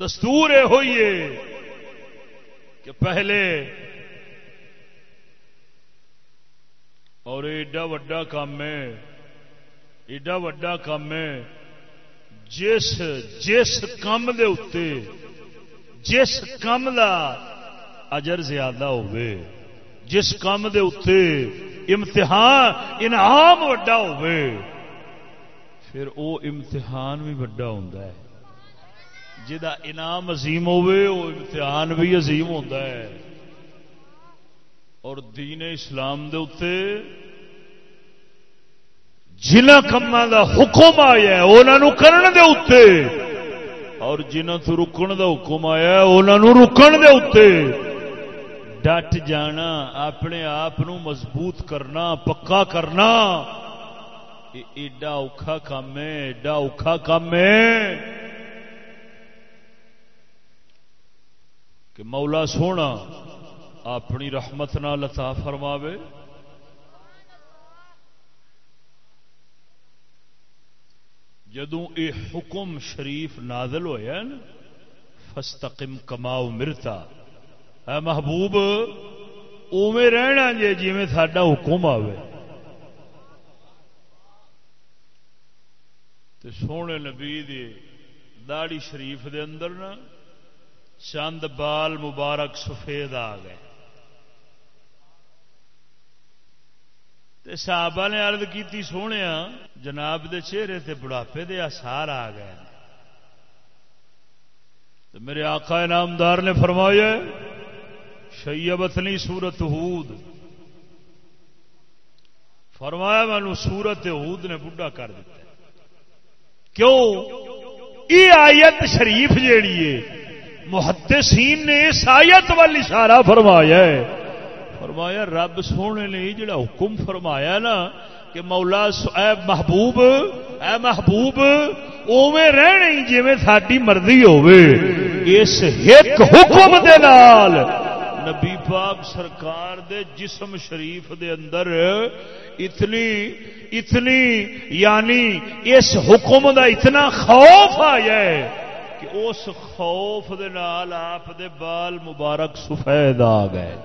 دستور ہوئی ہے کہ پہلے اور ایڈا وڈا کام ہے، ایڈا وڈا کام ہے، جس جس کام دے اتے جس کام کا اجر زیادہ ہوئے جس کام دے اتے امتحان، انعام وڈا ہوئے پھر او امتحان بھی وڈا ہوتا ہے۔ جا انعام عظیم ہوئے وہ امتحان بھی عظیم ہوتا ہے۔ اور دین اسلام دے اتے جنہ کما دا حکم آیا انہوں کرن دے اتے اور جنہ تو رکن دا حکم آیا انہوں رکن دے اتے ڈٹ جانا، اپنے آپ مضبوط کرنا، پکا کرنا۔ ایڈا اوکھا کام ہے، ایڈا اوکھا کام ہے۔ کہ مولا سونا اپنی رحمت نہ لتا فرماوے۔ جدو یہ حکم شریف نازل ہوا نا فستقم کماؤ مرتا اے محبوب اوے رہنا جی جی ساڈا حکم آئے تو سونے نبی دی داڑی شریف دے اندر نا چند بال مبارک سفید آ گئے۔ صحابہ نے عرض کی سونے جناب دے چہرے تے بڑھاپے دے آسار آ گئے۔ میرے آقا انعامدار نے فرمایا اچھا، شیبتنی سورت ہود۔ فرمایا مینو سورت ہود نے بڑھا کر دیتا کیوں؟ یہ آیت شریف جیڑی ہے، محدثین نے اس آیت وال اشارہ فرمایا ہے۔ فرمایا، رب سونے نے جڑا حکم فرمایا نا کہ مولا اے محبوب اے محبوب اوے رہنے جی ساری مرضی ہوے اس ایک حکم دے نال نبی پاک سرکار دے جسم شریف دے اندر اتنی اتنی یعنی اس حکم دا اتنا خوف آیا ہے کہ اس خوف دے نال آپ دے بال مبارک سفید آ گئے۔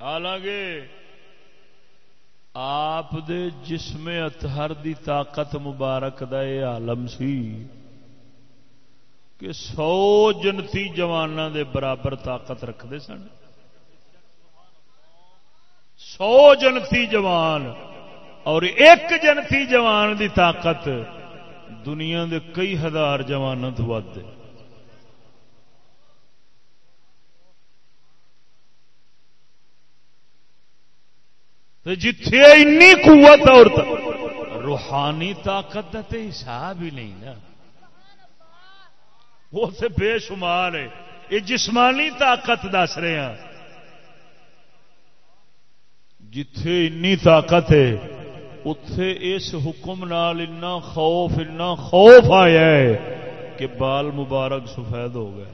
حالانکہ آپ دے جسم اتہر دی طاقت مبارک دا یہ عالم سی۔ کہ سو جنتی جوانوں دے برابر طاقت رکھتے سن۔ سو جنتی جوان اور ایک جنتی جوان دی طاقت دنیا دے کئی ہزار جوانوں تو ود جتھے اینی قوت اور روحانی طاقت کا تو حساب ہی نہیں نا۔ وہ تو بے شمار ہے۔ یہ جسمانی طاقت دس رہے ہیں۔ جتھے اینی طاقت ہے اتے اس حکم نال اتنا خوف اتنا خوف آیا ہے کہ بال مبارک سفید ہو گئے۔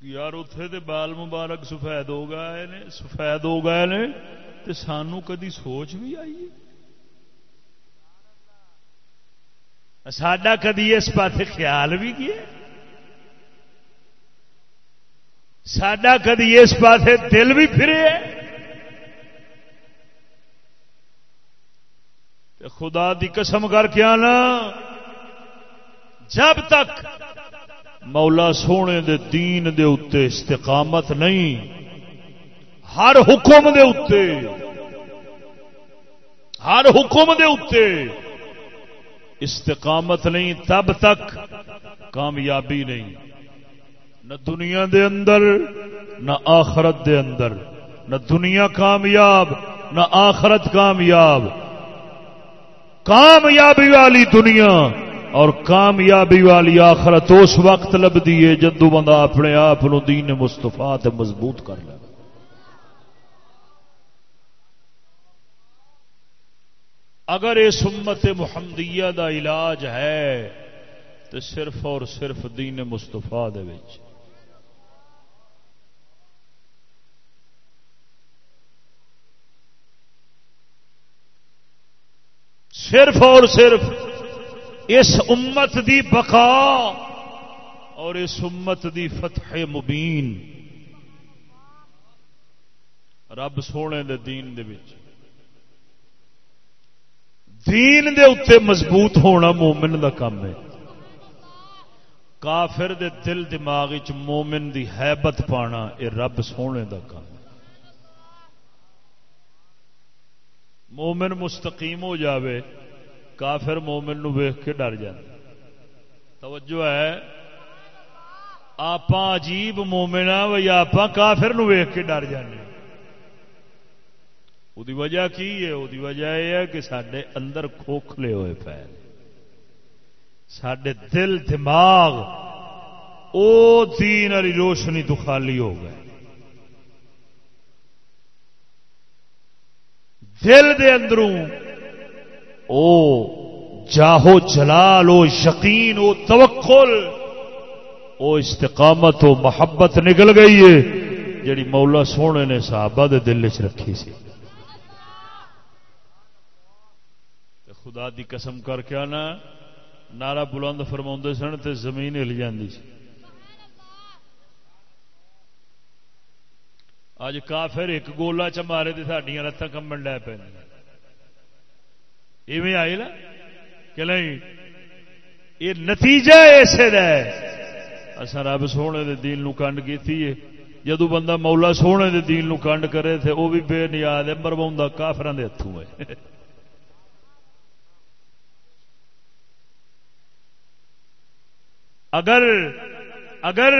یار اتے تو بال مبارک سفید ہو گئے نے، سفید ہو گئے نے تو سانو کدی سوچ بھی آئی ہے؟ سڈا کدی اس پاس خیال بھی کیا سڈا کدی اس پاس دل بھی پھرے خدا دی قسم کر کے آنا، جب تک مولا سونے دے دین دے اتے استقامت نہیں، ہر حکم دے اتے ہر حکم دے اتے استقامت نہیں، تب تک کامیابی نہیں۔ نہ دنیا دے اندر، نہ آخرت دے اندر۔ نہ دنیا کامیاب، نہ آخرت کامیاب۔ کامیابی والی دنیا اور کامیابی والی آخرت اس وقت لبھی ہے جدو بندہ اپنے آپ دین مستفا مضبوط کر لے۔ اگر اس امت محمدیہ دا علاج ہے، تو صرف اور صرف دین مستفا صرف اور صرف اس امت دی بقا اور اس امت دی فتح مبین۔ رب سونے دے دین دے وچ۔ دین دے اتنے مضبوط ہونا مومن دا کام ہے۔ کافر دے دل دماغ مومن دی حیبت پانا اے رب سونے دا کام ہے۔ مومن مستقیم ہو جاوے، کافر مومن نو ویخ کے ڈر جائے توجہ ہے۔ آپ عجیب مومن بھائی آپ کافر نو ویخ کے ڈر جانے وہ وجہ کی ہے وہ وجہ یہ ہے کہ سڈے اندر کھوکھلے ہوئے پے سڈے دل دماغ او دین والی روشنی تو خالی ہو گئے دل دے اندروں او جاہو جلال او یقین او توکل او استقامت او محبت نکل گئی ہے جڑی مولا سونے نے صحابہ دے دل چ رکھی سی خدا دی قسم کر کے آنا، نعرہ بلند فرما سن تو زمین ہل جاتی سی۔ اج کافر ایک گولا چ مارے تو سڈیا رتان کمبن ڈے پہ ایویں آئی نا کہ نہیں، یہ نتیجہ اسے اصا رب سونے دے دین نو کنڈ کی جدو بندہ مولا سونے دے دین نو کنڈ کرے تھے وہ بھی بے نیاد ہے مروا کافران دے ہاتھوں ہے۔ اگر اگر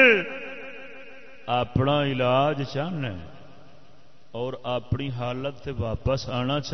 اپنا علاج چاہنا اور اپنی حالت واپس آنا